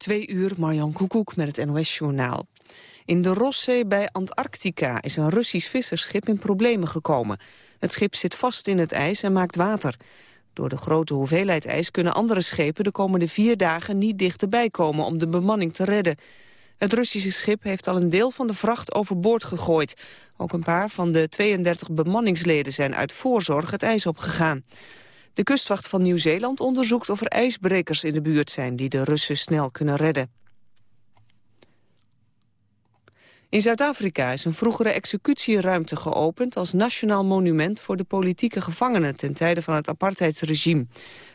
Twee uur, Marjan Koekoek met het NOS-journaal. In de Rosszee bij Antarctica is een Russisch visserschip in problemen gekomen. Het schip zit vast in het ijs en maakt water. Door de grote hoeveelheid ijs kunnen andere schepen de komende vier dagen niet dichterbij komen om de bemanning te redden. Het Russische schip heeft al een deel van de vracht overboord gegooid. Ook een paar van de 32 bemanningsleden zijn uit voorzorg het ijs opgegaan. De kustwacht van Nieuw-Zeeland onderzoekt of er ijsbrekers in de buurt zijn... die de Russen snel kunnen redden. In Zuid-Afrika is een vroegere executieruimte geopend... als nationaal monument voor de politieke gevangenen... ten tijde van het apartheidsregime.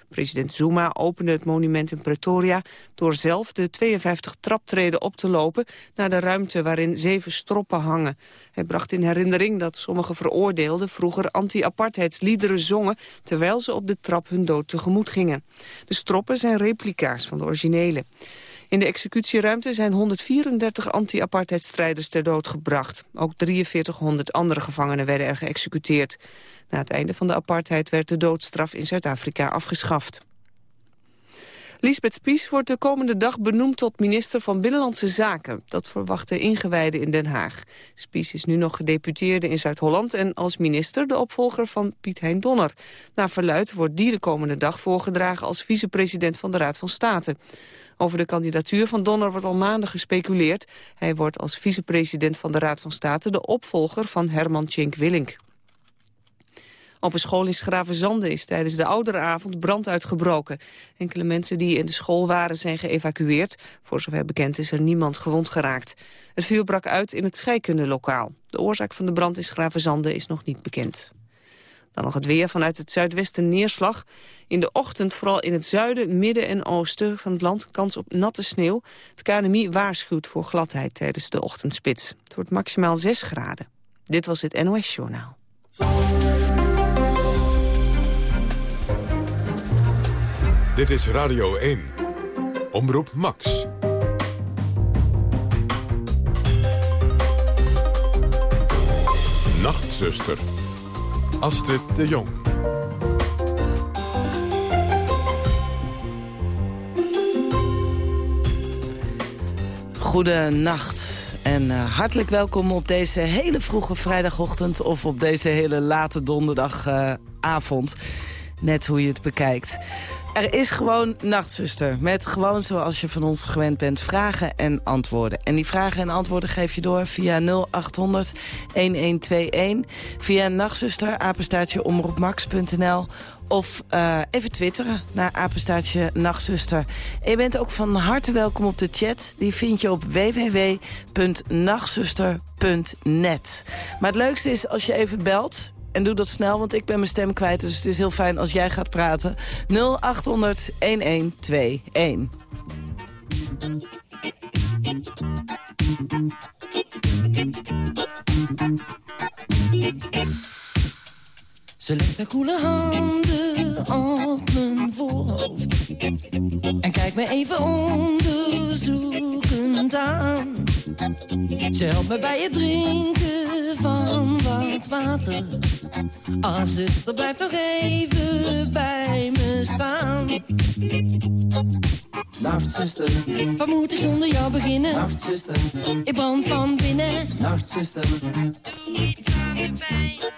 President Zuma opende het monument in Pretoria... door zelf de 52 traptreden op te lopen... naar de ruimte waarin zeven stroppen hangen. Hij bracht in herinnering dat sommige veroordeelden... vroeger anti-apartheidsliederen zongen... terwijl ze op de trap hun dood tegemoet gingen. De stroppen zijn replica's van de originele. In de executieruimte zijn 134 anti-apartheidstrijders ter dood gebracht. Ook 4300 andere gevangenen werden er geëxecuteerd. Na het einde van de apartheid werd de doodstraf in Zuid-Afrika afgeschaft. Lisbeth Spies wordt de komende dag benoemd tot minister van Binnenlandse Zaken. Dat verwachten ingewijden in Den Haag. Spies is nu nog gedeputeerde in Zuid-Holland en als minister de opvolger van Piet Hein Donner. Naar verluid wordt die de komende dag voorgedragen als vicepresident van de Raad van State. Over de kandidatuur van Donner wordt al maanden gespeculeerd. Hij wordt als vicepresident van de Raad van State de opvolger van Herman Tjenk Willink. Op een school in Schravenzande is tijdens de ouderavond brand uitgebroken. Enkele mensen die in de school waren zijn geëvacueerd. Voor zover bekend is er niemand gewond geraakt. Het vuur brak uit in het scheikundelokaal. De oorzaak van de brand in Schravenzande is nog niet bekend. Dan nog het weer vanuit het zuidwesten neerslag. In de ochtend vooral in het zuiden, midden en oosten van het land kans op natte sneeuw. Het KNMI waarschuwt voor gladheid tijdens de ochtendspits. Het wordt maximaal 6 graden. Dit was het NOS Journaal. Dit is Radio 1. Omroep Max. Nachtzuster. Astrid de Jong. Goedenacht en uh, hartelijk welkom op deze hele vroege vrijdagochtend... of op deze hele late donderdagavond. Uh, Net hoe je het bekijkt. Er is gewoon Nachtzuster. Met gewoon zoals je van ons gewend bent vragen en antwoorden. En die vragen en antwoorden geef je door via 0800 1121. Via Nachtzuster, apenstaartje omroepmax.nl. Of uh, even twitteren naar apenstaartje Nachtzuster. En je bent ook van harte welkom op de chat. Die vind je op www.nachtzuster.net. Maar het leukste is als je even belt en doe dat snel, want ik ben mijn stem kwijt. Dus het is heel fijn als jij gaat praten. 0800 1121. Ze legt haar koele handen op mijn voorhoofd En kijkt me even onderzoekend aan Ze helpt me bij het drinken van wat water Ah, zuster, blijf nog even bij me staan Nacht, zuster. Wat moet ik zonder jou beginnen? Nacht, zuster. Ik brand van binnen. Nacht, zuster. Doe iets aan de pijn.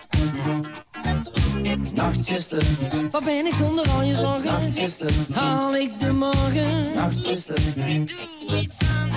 Nachtzuster, wat ben ik zonder al je zorgen? Nachtzuster, haal ik de morgen? Nachtzuster, doe iets aan.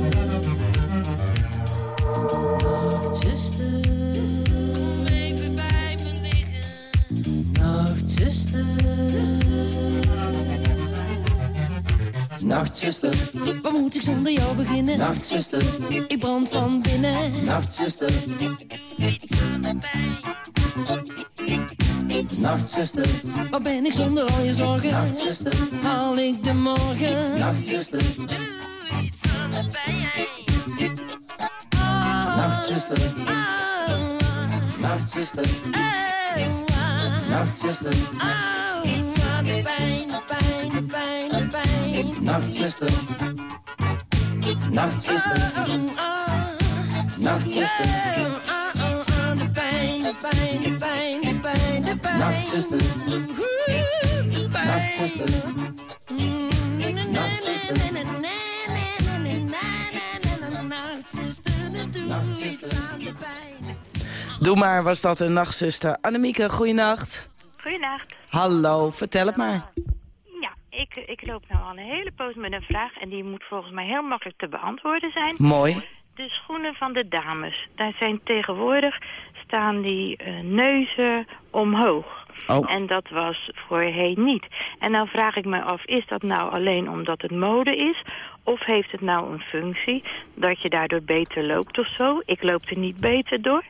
nachtzuster, waar moet ik zonder jou beginnen? Nachtzuster, ik brand van binnen. Nachtzuster, de pijn. Nachtzuster, waar ben ik zonder al je zorgen? Nachtzuster, haal ik de morgen? Nachtzuster, doe iets aan pijn. Nachtzuster, Nachtzuster, Nachtzuster, de pijn, de pijn. Nachtzuster, Nachtzuster, Doe maar, was dat een nachtzuster. Annemieke, goeienacht. Goedenacht. Hallo, vertel het maar. Ik, ik loop nou al een hele poos met een vraag en die moet volgens mij heel makkelijk te beantwoorden zijn. Mooi. De schoenen van de dames. Daar zijn tegenwoordig staan die eh, neuzen omhoog. Oh. En dat was voorheen niet. En nou vraag ik me af, is dat nou alleen omdat het mode is? Of heeft het nou een functie dat je daardoor beter loopt of zo? Ik loop er niet beter door.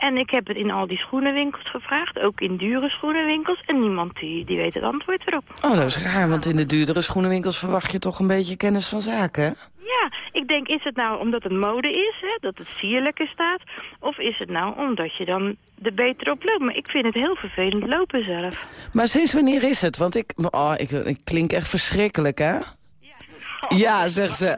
En ik heb het in al die schoenenwinkels gevraagd, ook in dure schoenenwinkels. En niemand die, die weet het antwoord erop. Oh, dat is raar, want in de duurdere schoenenwinkels verwacht je toch een beetje kennis van zaken, hè? Ja, ik denk, is het nou omdat het mode is, hè, dat het sierlijker staat? Of is het nou omdat je dan er beter op loopt? Maar ik vind het heel vervelend lopen zelf. Maar sinds wanneer is het? Want ik, oh, ik, ik klink echt verschrikkelijk, hè? Ja, zegt ze.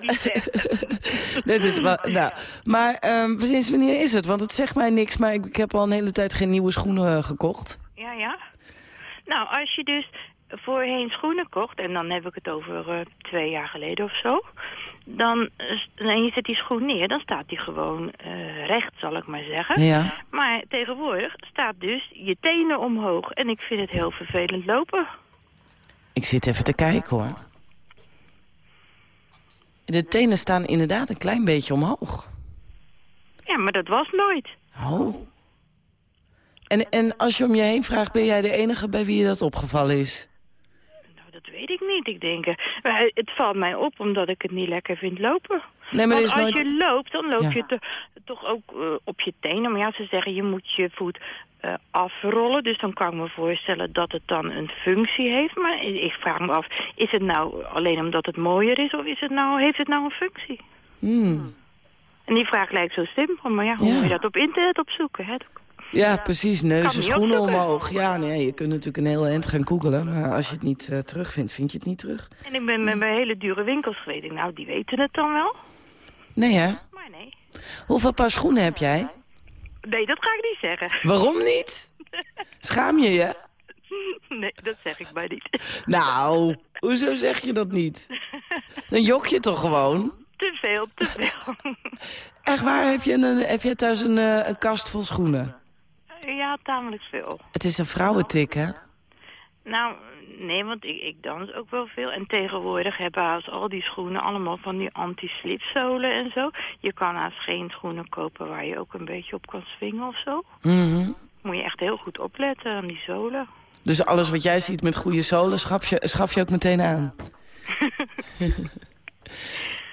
Dit is wel, nou, maar ehm, sinds wanneer is het? Want het zegt mij niks, maar ik, ik heb al een hele tijd geen nieuwe schoenen eh, gekocht. Ja, ja. Nou, als je dus voorheen schoenen kocht, en dan heb ik het over eh, twee jaar geleden of zo... Dan, en je zet die schoen neer, dan staat die gewoon eh, recht, zal ik maar zeggen. Ja. Maar tegenwoordig staat dus je tenen omhoog. En ik vind het heel vervelend lopen. Ik zit even te kijken, hoor. De tenen staan inderdaad een klein beetje omhoog. Ja, maar dat was nooit. Oh. En, en als je om je heen vraagt, ben jij de enige bij wie je dat opgevallen is? Nou, dat weet ik niet. Ik denk, eh, het valt mij op omdat ik het niet lekker vind lopen. Nee, maar Want is als nooit... je loopt, dan loop Ja. je te- toch ook eh, op je tenen. Maar ja, ze zeggen je moet je voet eh, afrollen. Dus dan kan ik me voorstellen dat het dan een functie heeft. Maar ik vraag me af, is het nou alleen omdat het mooier is... of is het nou, heeft het nou een functie? Hmm. En die vraag lijkt zo simpel. Maar ja, hoe Ja. moet je dat op internet opzoeken? Hè? Ja, precies. Neuzen, schoenen omhoog. Ja, nee, je kunt natuurlijk een hele eind gaan googelen. Maar als je het niet eh, terugvindt, vind je het niet terug. En ik ben met bij hele dure winkels geweest. Nou, die weten het dan wel. Nee, hè? Maar nee. Hoeveel paar schoenen heb jij? Nee, dat ga ik niet zeggen. Waarom niet? Schaam je je? Nee, dat zeg ik maar niet. Nou, hoezo zeg je dat niet? Dan jok je toch gewoon? Te veel, te veel. Echt waar, heb je, een, heb je thuis een, eh, een kast vol schoenen? Ja, tamelijk veel. Het is een vrouwentik, hè? Nou, nee, want ik, ik dans ook wel veel. En tegenwoordig hebben haast al die schoenen allemaal van die anti-slipzolen en zo. Je kan haast geen schoenen kopen waar je ook een beetje op kan swingen of zo. Mhm. Moet je echt heel goed opletten aan die zolen. Dus alles wat jij ziet met goede zolen, schaf je, schaf je ook meteen aan.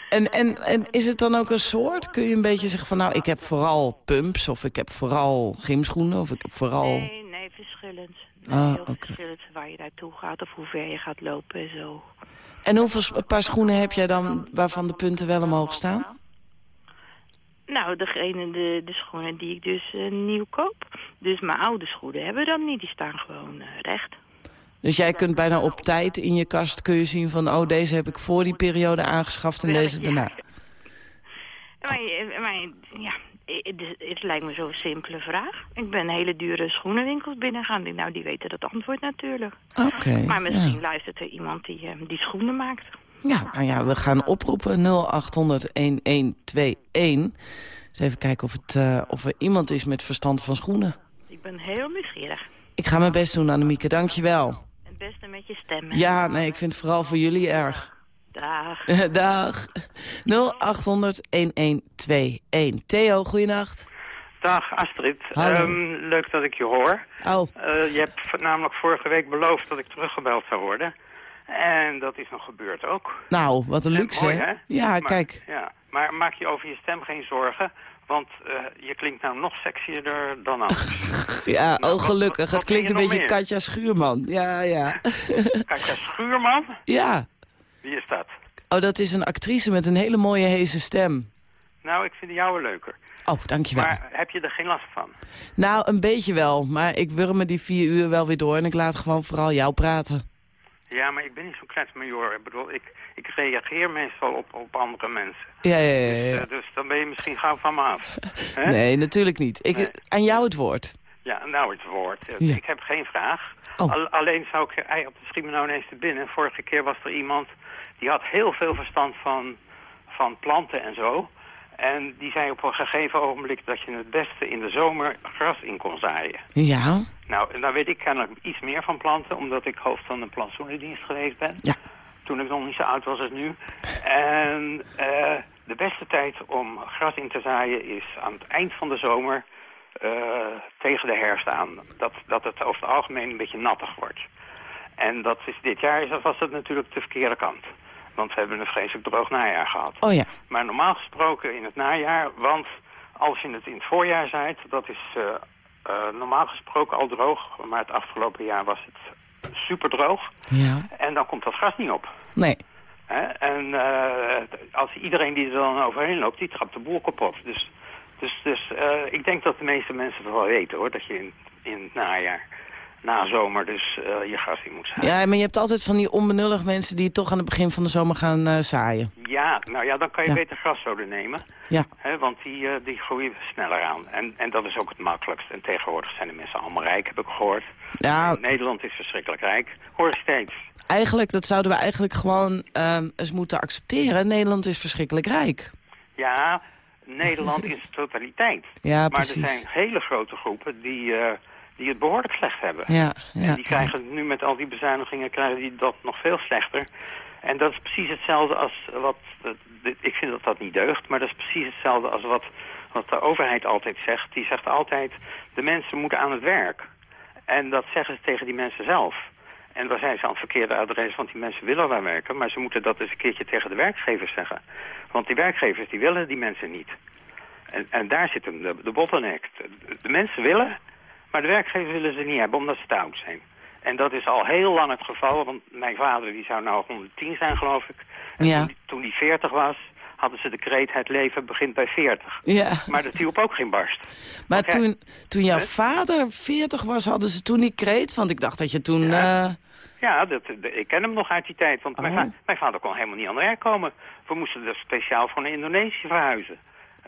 en, en, en is het dan ook een soort? Kun je een beetje zeggen van nou, ik heb vooral pumps... of ik heb vooral gymschoenen of ik heb vooral... Nee, nee, verschillend. Ah, heel verschillend waar je naartoe gaat of hoe ver je gaat lopen en zo. En hoeveel paar schoenen heb jij dan waarvan de punten wel omhoog staan? Nou, degene, de, de schoenen die ik dus eh, nieuw koop. Dus mijn oude schoenen hebben dat niet. Die staan gewoon eh, recht. Dus jij kunt bijna op tijd in je kast kun je zien van... oh, deze heb ik voor die periode aangeschaft en deze daarna. Maar maar ja, het, het lijkt me zo'n simpele vraag. Ik ben hele dure schoenenwinkels denk, Nou, die weten dat antwoord natuurlijk. Oké. Maar misschien ja. luistert er iemand die, eh, die schoenen maakt. Ja, nou ja, we gaan oproepen 0800-1121. Eens even kijken of, het, eh, of er iemand is met verstand van schoenen. Ik ben heel nieuwsgierig. Ik ga mijn best doen, Annemieke. Dank je wel. Het beste met je stem. hè? Ja, nee, ik vind het vooral voor jullie erg. Dag. Dag. 0800-1121. Theo, goeienacht. Dag Astrid, Hallo. Ehm, leuk dat ik je hoor. Oh, Eh, je hebt namelijk vorige week beloofd dat ik teruggebeld zou worden. En dat is nog gebeurd ook. nou, wat een luxe, Mooi, hè? Ja, Maar- kijk. Ja, maar maak je over je stem geen zorgen, want eh, je klinkt nou nog sexier dan anders. Ja, Nou, oh wat- gelukkig. wat- Het klinkt een beetje meer? Katja Schuurman. Ja, ja. Katja Schuurman, ja. Wie is dat? Oh, dat is een actrice met een hele mooie heese stem. Nou, ik vind jou leuker. Oh, dankjewel. Maar heb je er geen last van? Nou, een beetje wel. Maar ik wurm me die vier uur wel weer door en ik laat gewoon vooral jou praten. Ja, maar ik ben niet zo'n kletsmajor. Ik bedoel, ik, ik reageer meestal op, op andere mensen. Ja, ja, ja. ja. Eh, dus dan ben je misschien gauw van me af. Nee, natuurlijk niet. Ik, Nee. Aan jou het woord. Ja, nou het woord. Eh, Ja. Ik heb geen vraag. Oh. Al- alleen zou ik, de schiet me nou ineens te binnen. Vorige keer was er iemand die had heel veel verstand van, van planten en zo. En die zei op een gegeven ogenblik dat je het beste in de zomer gras in kon zaaien. Ja? Nou, en daar weet ik kennelijk iets meer van planten, omdat ik hoofd van een plantsoenendienst geweest ben. Ja. Toen ik nog niet zo oud was als nu. En eh, de beste tijd om gras in te zaaien is aan het eind van de zomer eh, tegen de herfst aan. Dat, dat het over het algemeen een beetje nattig wordt. En dat is, dit jaar is, was dat natuurlijk de verkeerde kant. Want we hebben een vreselijk droog najaar gehad. Oh ja. Maar normaal gesproken in het najaar, want als je het in het voorjaar zaait, dat is eh, eh, normaal gesproken al droog. Maar het afgelopen jaar was het super droog. Ja. En dan komt dat gras niet op. Nee. Hè? En eh, als iedereen die er dan overheen loopt, die trapt de boel kapot. Dus, dus, dus ik denk dat de meeste mensen het wel weten hoor, dat je in, in het najaar, na zomer dus eh, je gras in moet zaaien. Ja, maar je hebt altijd van die onbenullig mensen die toch aan het begin van de zomer gaan eh, zaaien. Ja, nou ja, dan kan je Ja. beter graszoden nemen. Ja. Hè, want die, eh, die groeien sneller aan. En, en dat is ook het makkelijkst. En tegenwoordig zijn de mensen allemaal rijk, heb ik gehoord. Ja, En Nederland is verschrikkelijk rijk. Hoor ik steeds. eigenlijk, dat zouden we eigenlijk gewoon ehm, eens moeten accepteren. Nederland is verschrikkelijk rijk. Ja, Nederland in zijn totaliteit. Ja, maar precies. er zijn hele grote groepen die, die het behoorlijk slecht hebben. Ja, En ja. die krijgen nu met al die bezuinigingen krijgen die dat nog veel slechter. En dat is precies hetzelfde als wat... eh, Ik vind dat dat niet deugt, maar dat is precies hetzelfde als wat, wat de overheid altijd zegt. Die zegt altijd, de mensen moeten aan het werk. En dat zeggen ze tegen die mensen zelf. En daar zijn ze aan het verkeerde adres, want die mensen willen wel werken. Maar ze moeten dat eens een keertje tegen de werkgevers zeggen. Want die werkgevers die willen die mensen niet. En, en daar zit hem de, de bottleneck. De, de mensen willen, maar de werkgevers willen ze niet hebben omdat ze te oud zijn. En dat is al heel lang het geval, want mijn vader die zou nou 110 zijn geloof ik. En Ja. toen, die 40 was, hadden ze de kreet het leven begint bij 40. Ja, Maar dat hielp ook geen barst. maar Want toen, toen jouw vader 40 was, hadden ze toen die kreet? Want ik dacht dat je toen... Ja. eh, Ja, dat, de- ik ken hem nog uit die tijd, want mijn, Oh. va- mijn vader kon helemaal niet aan het werk komen. We moesten dus speciaal voor naar Indonesië verhuizen.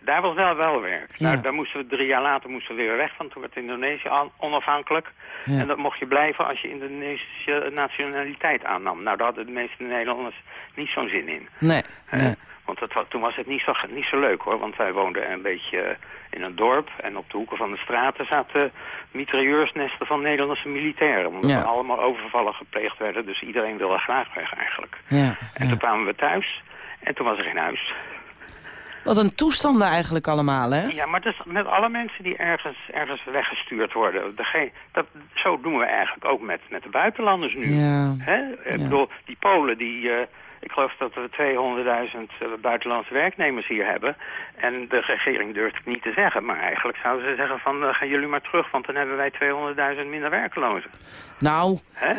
Daar was wel wel werk. Ja. Nou, daar moesten we drie jaar later moesten we weer weg, want toen werd Indonesië onafhankelijk. Ja. En dat mocht je blijven als je Indonesische nationaliteit aannam. Nou, daar hadden de meeste Nederlanders niet zo'n zin in. nee, nee. Want wa- toen was het niet zo, niet zo leuk hoor, want wij woonden een beetje eh, in een dorp. En op de hoeken van de straten zaten mitrailleursnesten van Nederlandse militairen. Omdat Ja. er allemaal overvallen gepleegd werden, dus iedereen wilde graag weg eigenlijk. Ja, En ja. toen kwamen we thuis en toen was er geen huis. Wat een toestanden eigenlijk allemaal, hè? Ja, maar dat is met alle mensen die ergens, ergens weggestuurd worden. Degene, dat, zo doen we eigenlijk ook met, met de buitenlanders nu. Ja. Hè? Ik Ja. bedoel, die Polen, die, eh, ik geloof dat we 200.000 eh, buitenlandse werknemers hier hebben. En de regering durft het niet te zeggen. Maar eigenlijk zouden ze zeggen van, eh, gaan jullie maar terug, want dan hebben wij 200.000 minder werklozen. Nou, Hè?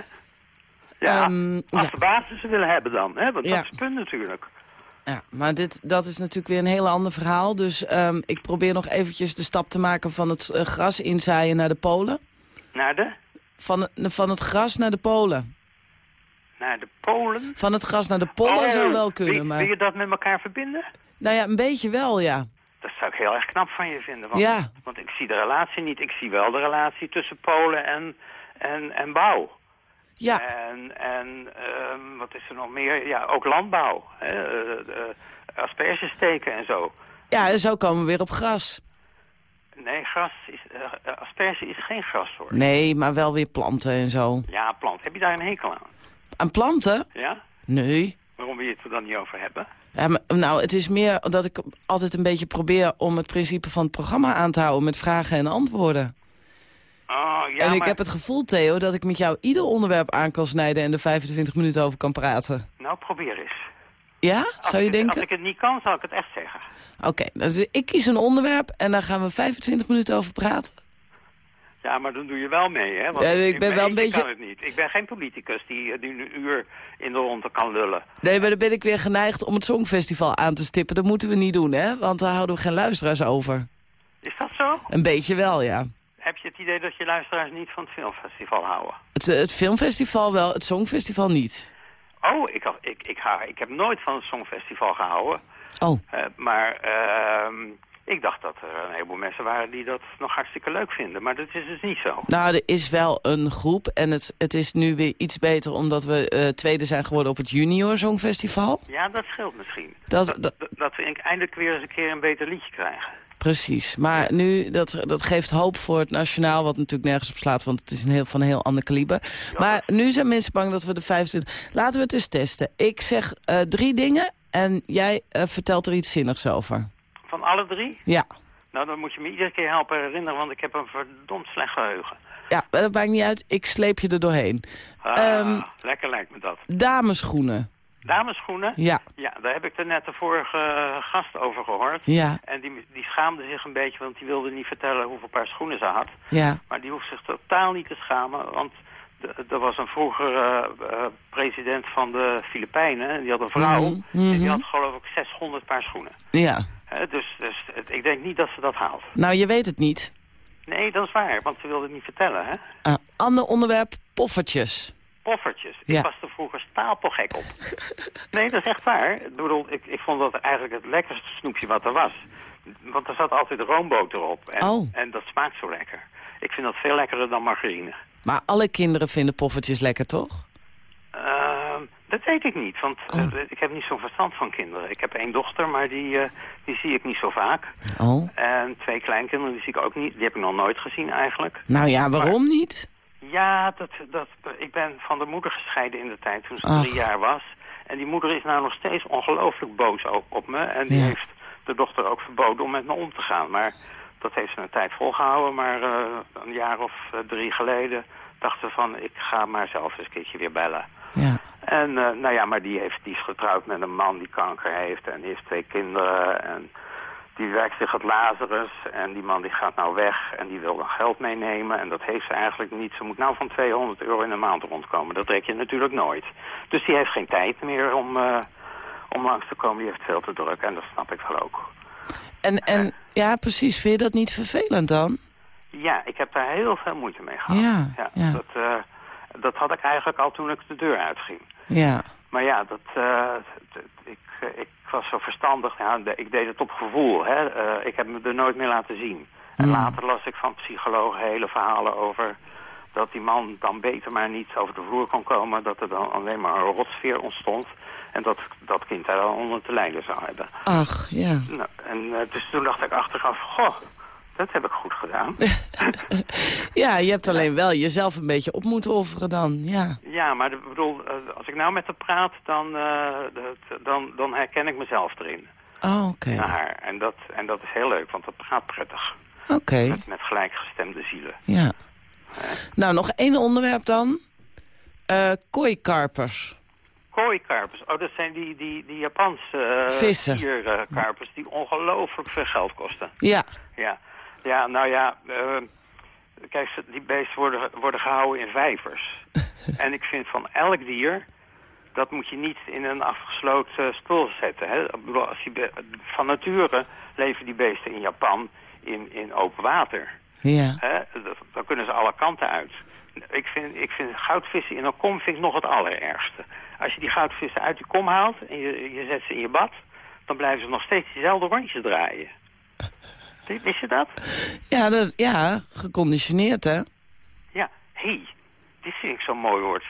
Ja, Ehm, als ja. de basis ze willen hebben dan. Hè? Want Ja. dat is het punt natuurlijk. Ja, maar dit, dat is natuurlijk weer een heel ander verhaal. Dus ehm, ik probeer nog eventjes de stap te maken van het eh, gras inzaaien naar de Polen. Naar de, Van, het- van het gras naar de Polen. naar de Polen. Van het gas naar de pollen Oh, zou wel wil- kunnen, maar... Wil je dat met elkaar verbinden? Nou ja, een beetje wel, ja. Dat zou ik heel erg knap van je vinden. Want, Ja. want ik zie de relatie niet. Ik zie wel de relatie tussen Polen en, en, en bouw. Ja, En, en ehm, wat is er nog meer? Ja, ook landbouw. Hè? eh, eh, asperges steken en zo. ja en zo komen we weer op gras. Nee, gras is, eh, asperge is geen grassoort. Nee, maar wel weer planten en zo. Ja, plant. Heb je daar een hekel aan? Aan planten? Ja? Nee. Waarom wil je het er dan niet over hebben? Ja, maar, nou, het is meer dat ik altijd een beetje probeer om het principe van het programma aan te houden met vragen en antwoorden. Oh, ja, en ik maar- heb het gevoel, Theo, dat ik met jou ieder onderwerp aan kan snijden en er 25 minuten over kan praten. Nou, probeer eens. Ja, Als zou je het- denken? Als ik het niet kan, zal ik het echt zeggen. Oké, dus ik kies een onderwerp en daar gaan we 25 minuten over praten. Ja, maar dan doe je wel mee, hè? Want Ja, ik ben wel een beetje- kan het niet. Ik ben geen politicus die, die een uur in de ronde kan lullen. Nee, maar dan ben ik weer geneigd om het Songfestival aan te stippen. Dat moeten we niet doen, hè? Want daar houden we geen luisteraars over. Is dat zo? Een beetje wel, ja. Heb je het idee dat je luisteraars niet van het filmfestival houden? Het, eh, het filmfestival wel, het Songfestival niet. Oh, ik, ik, ik, ga, ik heb nooit van het Songfestival gehouden. Oh, Eh, maar ehm, ik dacht dat er een heleboel mensen waren die dat nog hartstikke leuk vinden. Maar dat is dus niet zo. nou, er is wel een groep. En het, het is nu weer iets beter omdat we eh, tweede zijn geworden op het Junior Songfestival. Ja, dat scheelt misschien. Dat- dat, dat- dat, dat we eindelijk weer eens een keer een beter liedje krijgen. Precies. Maar nu, dat, dat geeft hoop voor het nationaal, wat natuurlijk nergens op slaat, want het is een heel, van een heel ander kaliber. Maar nu zijn mensen bang dat we de 25... Laten we het eens testen. Ik zeg eh, drie dingen en jij eh, vertelt er iets zinnigs over. Van alle drie? Ja. Nou, dan moet je me iedere keer helpen herinneren, want ik heb een verdomd slecht geheugen. Ja, dat maakt niet uit. Ik sleep je er doorheen. Ah, Ehm, lekker lijkt me dat. Dameschoenen. Dameschoenen? Ja. Ja, daar heb ik er net de vorige gast over gehoord. Ja. En die, die schaamde zich een beetje, want die wilde niet vertellen hoeveel paar schoenen ze had. Ja. Maar die hoeft zich totaal niet te schamen, want er was een vroeger eh, eh, president van de Filipijnen. en Die had een vrouw Mhm, en die mhm. had geloof ik 600 paar schoenen. Ja. Dus dus ik denk niet dat ze dat haalt. Nou, je weet het niet. Nee, dat is waar, want ze wilde het niet vertellen. Hè? Uh, ander onderwerp, poffertjes. Poffertjes. Ja. Ik was er vroeger stapelgek op. nee, dat is echt waar. Ik bedoel, ik, ik vond dat eigenlijk het lekkerste snoepje wat er was. Want er zat altijd roomboter op. En, Oh. en dat smaakt zo lekker. Ik vind dat veel lekkerder dan margarine. Maar alle kinderen vinden poffertjes lekker, toch? Ehm, dat weet ik niet, want Oh. eh, ik heb niet zo'n verstand van kinderen. Ik heb één dochter, maar die, eh, die zie ik niet zo vaak. Oh. En twee kleinkinderen, die zie ik ook niet. Die heb ik nog nooit gezien eigenlijk. Nou ja, waarom niet? Ja, dat, dat, ik ben van de moeder gescheiden in de tijd toen ze Ach. drie jaar was. En die moeder is nou nog steeds ongelooflijk boos op, op me. En die Ja. heeft de dochter ook verboden om met me om te gaan. Maar dat heeft ze een tijd volgehouden. Maar eh, een jaar of eh, drie geleden dacht ze van... ik ga maar zelf eens een keertje weer bellen. Ja. En eh, nou ja, maar die, heeft, die is getrouwd met een man die kanker heeft en die heeft twee kinderen. En die werkt zich het Lazarus en die man die gaat nou weg en die wil dan geld meenemen. En dat heeft ze eigenlijk niet. Ze moet nou van 200 euro in de maand rondkomen. Dat trek je natuurlijk nooit. Dus die heeft geen tijd meer om, eh, om langs te komen. Die heeft veel te druk en dat snap ik wel ook. En, en ja, precies. Vind je dat niet vervelend dan? Ja, ik heb daar heel veel moeite mee gehad. Ja, ja. Dat, eh, dat had ik eigenlijk al toen ik de deur uitging. Ja. Maar ja, dat, eh, dat- ik, eh, ik was zo verstandig. Ja, de- ik deed het op gevoel. Hè. Eh, ik heb me er nooit meer laten zien. En Hmm. later las ik van psychologen hele verhalen over... dat die man dan beter maar niet over de vloer kon komen. Dat er dan alleen maar een rotsfeer ontstond. En dat dat kind daar dan onder te lijden zou hebben. Ach, ja. Nou, en eh, dus toen dacht ik achteraf... Goh, dat heb ik goed gedaan. Ja, je hebt alleen wel jezelf een beetje op moeten offeren dan. Ja. Ja, maar de- ik bedoel, eh, als ik nou met haar praat, dan, eh, dat- dan, dan herken ik mezelf erin. Oh, oké. haar. En dat, en dat is heel leuk, want dat gaat prettig. Oké, Met, met gelijkgestemde zielen. ja. Nou, nog één onderwerp dan. Eh kooikarpers. Kooikarpers, oh, dat zijn die, die, die Japanse eh Vissen. die ongelooflijk veel geld kosten. Ja. Ja, ja nou ja, eh, kijk, die beesten worden, worden gehouden in vijvers. en ik vind van elk dier, dat moet je niet in een afgesloten stoel zetten. Hè? Als be- van nature leven die beesten in Japan in, in open water. Ja. Hè? Dat- Dan kunnen ze alle kanten uit. ik vind, ik vind goudvissen in een kom vind ik nog het allerergste. Als je die goudvissen uit die kom haalt en je, je zet ze in je bad... dan blijven ze nog steeds diezelfde rondjes draaien. Wist je dat? Ja, dat, ja geconditioneerd, hè? Ja, hé, hey, dit vind ik zo'n mooi woord.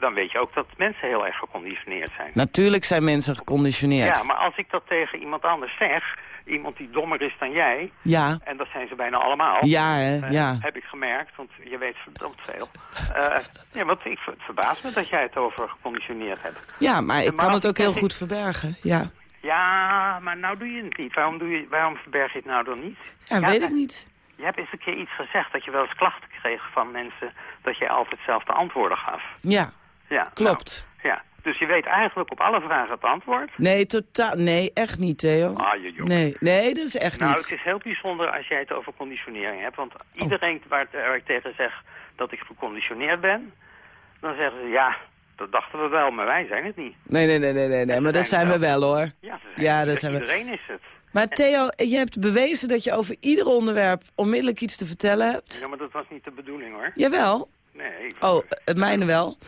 Dan weet je ook dat mensen heel erg geconditioneerd zijn. Natuurlijk zijn mensen geconditioneerd. Ja, maar als ik dat tegen iemand anders zeg... iemand die dommer is dan jij... Ja, en dat zijn ze bijna allemaal... ja, hè, eh, ja. heb ik gemerkt, want je weet verdomd veel. Eh, ja, want ik, het verbaast me dat jij het over geconditioneerd hebt. Ja, maar ik maar kan het ook ik heel goed verbergen. Ja, Ja, maar nou doe je het niet. Waarom, doe je, waarom verberg je het nou dan niet? ja weet ik niet. Je hebt eens een keer iets gezegd dat je wel eens klachten kreeg van mensen... dat je altijd zelf de antwoorden gaf. Ja, Ja, klopt. nou, ja, dus je weet eigenlijk op alle vragen het antwoord. Nee, totaal. Nee, echt niet, Theo. Ah, je joh. Nee, nee, dat is echt Nou, niet. het is heel bijzonder als jij het over conditionering hebt. Want iedereen waar, waar ik tegen zeg dat ik geconditioneerd ben... dan zeggen ze, ja, dat dachten we wel, maar wij zijn het niet. Nee, nee, nee, nee, nee, nee maar dat zijn we wel, hoor. Ja, zijn dat zijn we. iedereen is het. Maar Theo, je hebt bewezen dat je over ieder onderwerp onmiddellijk iets te vertellen hebt. Ja, maar dat was niet de bedoeling, hoor. Jawel. Nee. Oh, het mijne wel.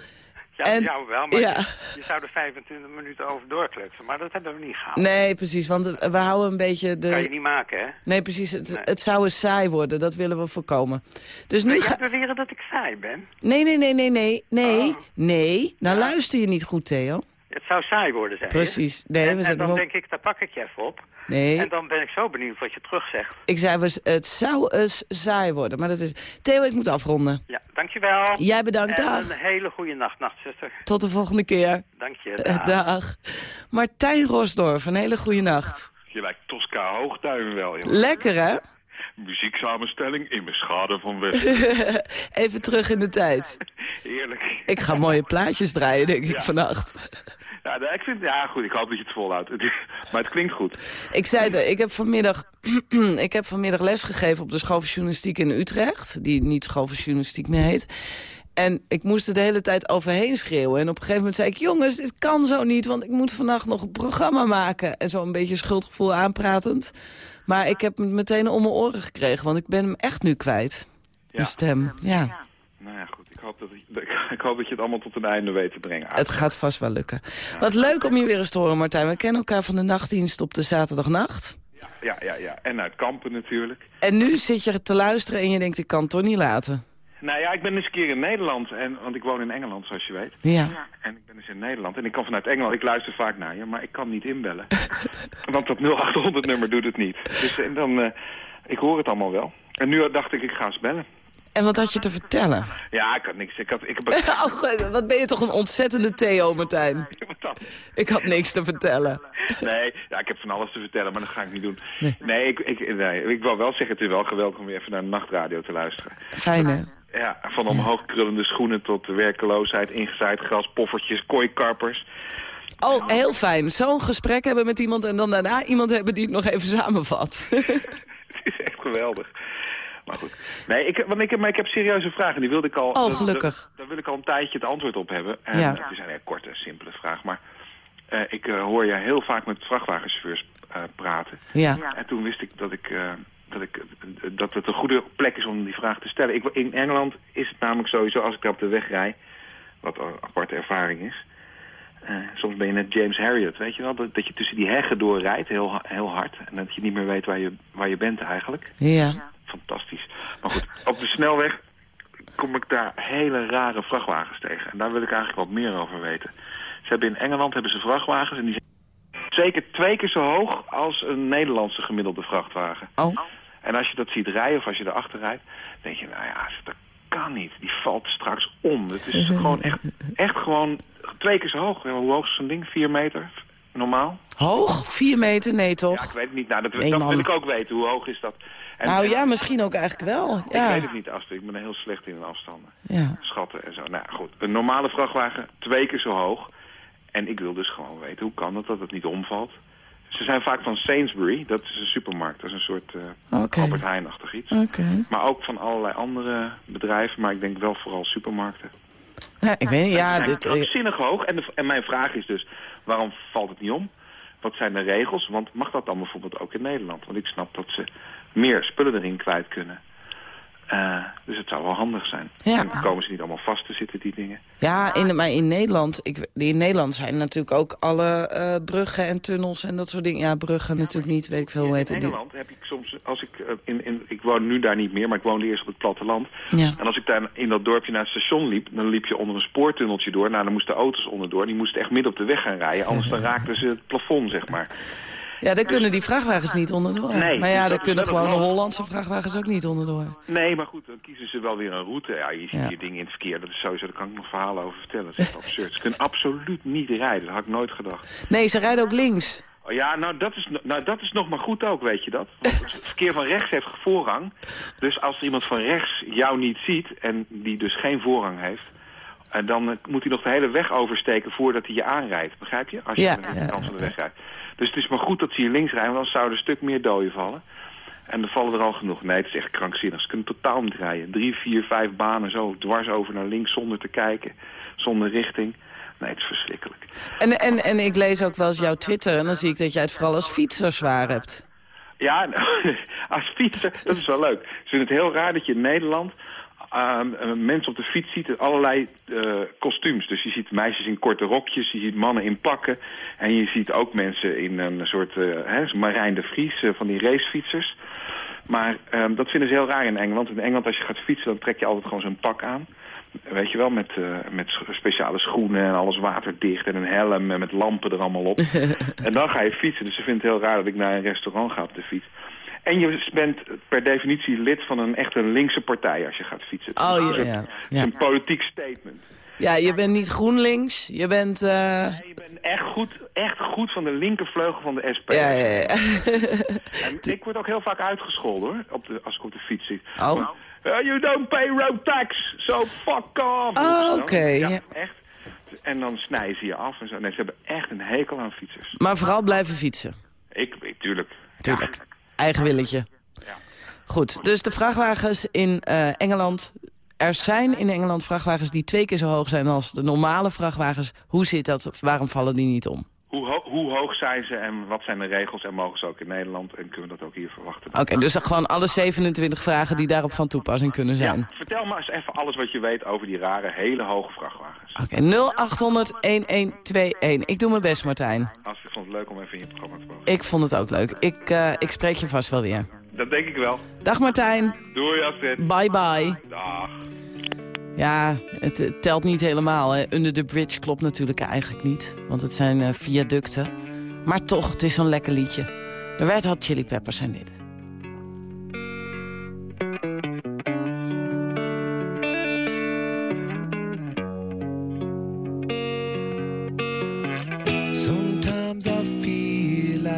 Ja, en- jou wel, maar ja. je, je zou er 25 minuten over doorkletsen. Maar dat hebben we niet gehaald. Nee, precies, want eh, we houden een beetje Dat kan je de... niet maken, hè? Nee, precies, het, Nee. het zou eens saai worden, dat willen we voorkomen. Dus nu ga... jij beweren dat ik saai ben. Nee, nee, nee, nee, nee, nee, Oh. nee. Nou luister je niet goed, Theo. Het zou saai worden, zei je. Precies. Nee, en, we en zijn dan denk ik, daar pak ik je even op. Nee. En dan ben ik zo benieuwd wat je terugzegt. Ik zei, we- het zou eens saai worden, maar dat is... Theo, ik moet afronden. Ja, dankjewel. Jij bedankt, En dag. een hele goede nacht, nachtzuster. Tot de volgende keer. Dank je. Dag. Dag. Martijn Rosdorf, een hele goede nacht. Je lijkt Tosca Hoogtuin wel, joh. Lekker, hè? Muzieksamenstelling in mijn schade van West. Even terug in de tijd. Heerlijk. Ik ga mooie plaatjes draaien, denk ik, Ja. vannacht. Ja, ik vind, ja, goed, ik hoop dat je het volhoudt. Maar het klinkt goed. Ik zei het, ik heb vanmiddag, ik heb vanmiddag les gegeven op de school van journalistiek in Utrecht. Die niet school van journalistiek meer heet. En ik moest er de hele tijd overheen schreeuwen. En op een gegeven moment zei ik, jongens, dit kan zo niet. Want ik moet vannacht nog een programma maken. En zo een beetje schuldgevoel aanpratend. Maar ik heb het meteen om mijn oren gekregen. Want ik ben hem echt nu kwijt. Ja. Mijn stem, ja. Nou ja, dat, ik hoop dat je het allemaal tot een einde weet te brengen. Het gaat vast wel lukken. Wat leuk om je weer eens te horen, Martijn. We kennen elkaar van de nachtdienst op de zaterdagnacht. Ja, ja, ja. En uit Kampen natuurlijk. En nu zit je te luisteren en je denkt, ik kan het toch niet laten. Nou ja, ik ben eens een keer in Nederland. En, want ik woon in Engeland, zoals je weet. Ja. En ik ben dus in Nederland. En ik kan vanuit Engeland, ik luister vaak naar je, maar ik kan niet inbellen. Want dat 0800 nummer doet het niet. Dus en dan, eh, ik hoor het allemaal wel. En nu dacht ik, ik ga eens bellen. En wat had je te vertellen? Ja, ik had niks. Ik had, ik heb, Oh, wat ben je toch een ontzettende Theo, Martijn. Ik had niks te vertellen. Nee, ja, ik heb van alles te vertellen, maar dat ga ik niet doen. Nee. Nee, ik, ik, nee, ik wil wel zeggen, het is wel geweldig om weer even naar de nachtradio te luisteren. Fijn, hè? Ja, van omhoog krullende schoenen tot werkeloosheid, ingezaaid gras, poffertjes, kooikarpers. Oh, heel fijn. Zo'n gesprek hebben met iemand en dan daarna iemand hebben die het nog even samenvat. Het is echt geweldig. Maar goed. Nee, ik, want ik, maar ik heb serieuze vragen. Die wilde ik al... Oh, dat- gelukkig. Daar wil ik al een tijdje het antwoord op hebben. En Ja. Het is een heel korte, simpele vraag. Maar eh, ik eh, hoor je heel vaak met vrachtwagenchauffeurs eh, praten. Ja. En toen wist ik dat ik... eh, dat, ik, eh, dat het een goede plek is om die vraag te stellen. Ik, in Engeland is het namelijk sowieso, als ik daar op de weg rij... wat een aparte ervaring is... eh, soms ben je net James Harriot, weet je wel? Dat, dat je tussen die heggen doorrijdt, heel, heel hard. En dat je niet meer weet waar je, waar je bent eigenlijk. Ja. Fantastisch. Maar goed, op de snelweg kom ik daar hele rare vrachtwagens tegen. En daar wil ik eigenlijk wat meer over weten. Ze hebben in Engeland hebben ze vrachtwagens en die zijn zeker twee keer zo hoog als een Nederlandse gemiddelde vrachtwagen. Oh. En als je dat ziet rijden of als je erachter rijdt, denk je, nou ja, dat kan niet. Die valt straks om. Het is gewoon echt, echt gewoon twee keer zo hoog. Hoe hoog is zo'n ding? Vier meter? Normaal? Hoog? Vier meter? Nee, Ja, toch? ik weet het niet. Nou, dat, Nee, dat man. wil ik ook weten. Hoe hoog is dat? En- Nou ja, misschien ook eigenlijk wel. Ik weet Ja. het niet, Astrid. Ik ben heel slecht in afstanden. Ja. Schatten en zo. Nou ja, goed. Een normale vrachtwagen twee keer zo hoog. En ik wil dus gewoon weten, hoe kan het dat het niet omvalt? Ze zijn vaak van Sainsbury. Dat is een supermarkt. Dat is een soort eh, Oké. Albert Heijn-achtig iets. Maar ook van allerlei andere bedrijven. Maar ik denk wel vooral supermarkten. Ja, ik weet niet. Ja, dit, eh, hoog. En, de- en mijn vraag is dus, waarom valt het niet om? Wat zijn de regels? Want mag dat dan bijvoorbeeld ook in Nederland? Want ik snap dat ze meer spullen erin kwijt kunnen. Eh, dus het zou wel handig zijn. Ja. En dan komen ze niet allemaal vast te zitten, die dingen. Ja, in, maar in Nederland, ik, in Nederland zijn natuurlijk ook alle eh, bruggen en tunnels en dat soort dingen. Ja, bruggen natuurlijk niet, weet ik veel hoe heet in het. die- Engeland heb ik soms, als ik eh, in, in, ik woon nu daar niet meer, maar ik woonde eerst op het platteland. Ja. En als ik daar in dat dorpje naar het station liep, dan liep je onder een spoortunneltje door. Nou, dan moesten auto's onderdoor. Die moesten echt midden op de weg gaan rijden, anders dan raakten ze het plafond, zeg maar. Ja, daar kunnen die vrachtwagens niet onderdoor. Nee, maar ja, daar kunnen gewoon de Hollandse vrachtwagens ook niet onderdoor. Nee, maar goed, dan kiezen ze wel weer een route. Ja, je ziet Ja. hier dingen in het verkeer, dat is sowieso, daar kan ik nog verhalen over vertellen. Dat is absurd. Ze kunnen absoluut niet rijden, dat had ik nooit gedacht. Nee, ze rijden ook links. Oh Ja, nou dat, is, nou dat is nog maar goed ook, weet je dat. Want het verkeer van rechts heeft voorrang. Dus als er iemand van rechts jou niet ziet en die dus geen voorrang heeft... En dan eh, moet hij nog de hele weg oversteken voordat hij je aanrijdt. Begrijp je? Als je Ja, aan de kant van de weg rijdt. Dus het is maar goed dat ze hier links rijden, want dan zouden er een stuk meer doden vallen. En er vallen er al genoeg. Nee, het is echt krankzinnig. Ze kunnen totaal niet rijden. Drie, vier, vijf banen zo dwars over naar links zonder te kijken. Zonder richting. Nee, het is verschrikkelijk. En, en, en ik lees ook wel eens jouw Twitter en dan zie ik dat jij het vooral als fietser zwaar hebt. Ja, als fietser, dat is wel leuk. Ze vinden het heel raar dat je in Nederland mensen op de fiets ziet in allerlei eh, kostuums. Dus je ziet meisjes in korte rokjes, je ziet mannen in pakken. En je ziet ook mensen in een soort eh hè, Marijn de Vries eh, van die racefietsers. Maar ehm, dat vinden ze heel raar in Engeland. In Engeland als je gaat fietsen, dan trek je altijd gewoon zo'n pak aan. Weet je wel, met, met speciale schoenen en alles waterdicht en een helm en met lampen er allemaal op. en dan ga je fietsen. Dus ze vinden het heel raar dat ik naar een restaurant ga op de fiets. En je bent per definitie lid van een echt een linkse partij als je gaat fietsen. Oh, ja, ja, Het is ja. een politiek statement. Ja, je bent niet GroenLinks, je bent... eh, En je bent echt goed, echt goed van de linkervleugel van de SP. Ja, ja, ja. En ik word ook heel vaak uitgescholden hoor, op de, als ik op de fiets zit. Oh. "Uh, you don't pay road tax, so fuck off. Oh, oké, Ja, ja. echt. En dan snijden ze je af en zo. Nee, ze hebben echt een hekel aan fietsers. Maar vooral blijven fietsen. Ik, ik tuurlijk. Tuurlijk. Eigen willetje. Goed, dus de vrachtwagens in eh, Engeland... Er zijn in Engeland vrachtwagens die twee keer zo hoog zijn als de normale vrachtwagens. Hoe zit dat? Waarom vallen die niet om? Hoe, ho- hoe hoog zijn ze en wat zijn de regels en mogen ze ook in Nederland en kunnen we dat ook hier verwachten? Oké, dus gewoon alle 27 vragen die daarop van toepassing kunnen zijn. Ja, vertel maar eens even alles wat je weet over die rare, hele hoge vrachtwagens. Oké, 0800-1121. Ik doe mijn best, Martijn. Als, ik vond het leuk om even in je programma te mogen. Ik vond het ook leuk. Ik, eh, ik spreek je vast wel weer. Dat denk ik wel. Dag Martijn. Doei Astrid. Bye bye. Dag. Ja, het, het telt niet helemaal. Hè. Under the Bridge klopt natuurlijk eigenlijk niet. Want het zijn eh, viaducten. Maar toch, het is zo'n lekker liedje. De Red Hot Chili Peppers zijn dit.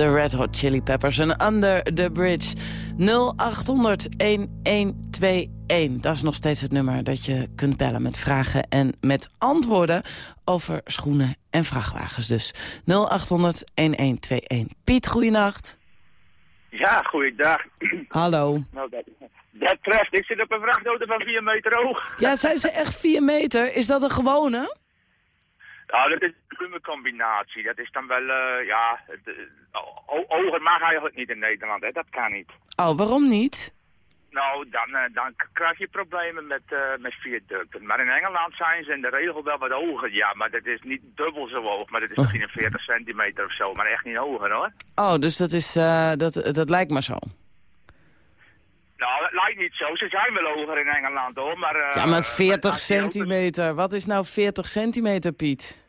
De Red Hot Chili Peppers en Under the Bridge. 0800-1121. Dat is nog steeds het nummer dat je kunt bellen met vragen en met antwoorden over schoenen en vrachtwagens. Dus 0800-1121. Piet, goeienacht. Ja, goeiedag. Hallo. Nou, dat, dat treft. Ik zit op een vrachtauto van 4 meter hoog. Ja, zijn ze echt 4 meter? Is dat een gewone? Nou, dat is een combinatie. Dat is dan wel, eh, ja... de- o- Hoger mag eigenlijk niet in Nederland, hè. Dat kan niet. Oh, waarom niet? Nou, dan, eh, dan krijg je problemen met, eh met viaducten. Maar in Engeland zijn ze in de regel wel wat hoger. Ja, maar dat is niet dubbel zo hoog. Maar dat is misschien een 40 centimeter of zo. Maar echt niet hoger, hoor. Oh, dus dat, is, eh, dat, dat lijkt maar zo. Nou, dat lijkt niet zo. Ze zijn wel hoger in Engeland, hoor. Maar, eh, Ja, maar 40 als die auto's- centimeter. Wat is nou 40 centimeter, Piet?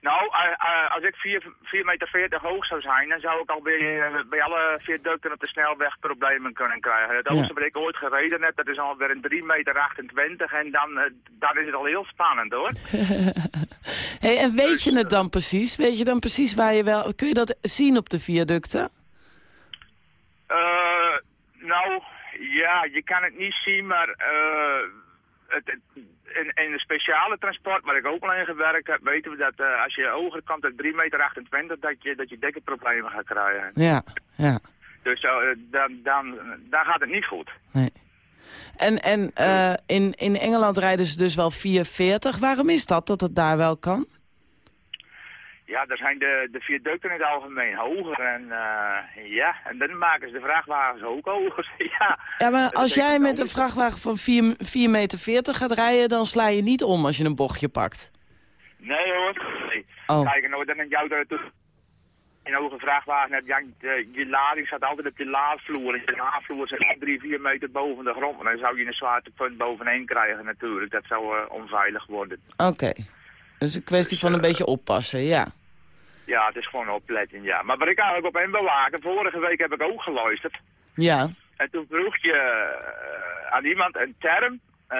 Nou, eh, eh, als ik 4 meter 40 hoog zou zijn, dan zou ik al bij, bij alle viaducten op de snelweg problemen kunnen krijgen. Het hoogste wat ik ooit gereden heb, dat is alweer een 3 meter 28 en dan, dan is het al heel spannend hoor. hey, en weet je het dan precies? Weet je dan precies waar je wel... Kun je dat zien op de viaducten? Nou, ja, je kan het niet zien, maar eh, het, het- in, in een speciale transport, waar ik ook al in gewerkt heb, weten we dat eh, als je hoger komt dan 3 meter 28, dat je, dat je dikke problemen gaat krijgen. Ja, ja. Dus eh, dan, dan, dan gaat het niet goed. Nee. En, en eh, in, in Engeland rijden ze dus wel 440. Waarom is dat, dat het daar wel kan? Ja, daar zijn de, de viaducten in het algemeen hoger. En eh, ja, en dan maken ze de vrachtwagens ook hoger. ja. Ja, maar Dat als jij met een vrachtwagen van 4, 4 meter 40 gaat rijden... dan sla je niet om als je een bochtje pakt. Nee hoor. Nee. Oh. Kijk, nou, dan jou dat het een hoge vrachtwagen je, je lading staat altijd op je laadvloer. En je laadvloer zit drie, vier meter boven de grond. En dan zou je een zwaartepunt bovenheen krijgen natuurlijk. Dat zou eh, onveilig worden. Oké. Dus een kwestie van een beetje oppassen, ja. Ja, het is gewoon opletten, ja. Maar wat ik eigenlijk op hem bewaken, vorige week heb ik ook geluisterd. Ja. En toen vroeg je eh, aan iemand een term eh,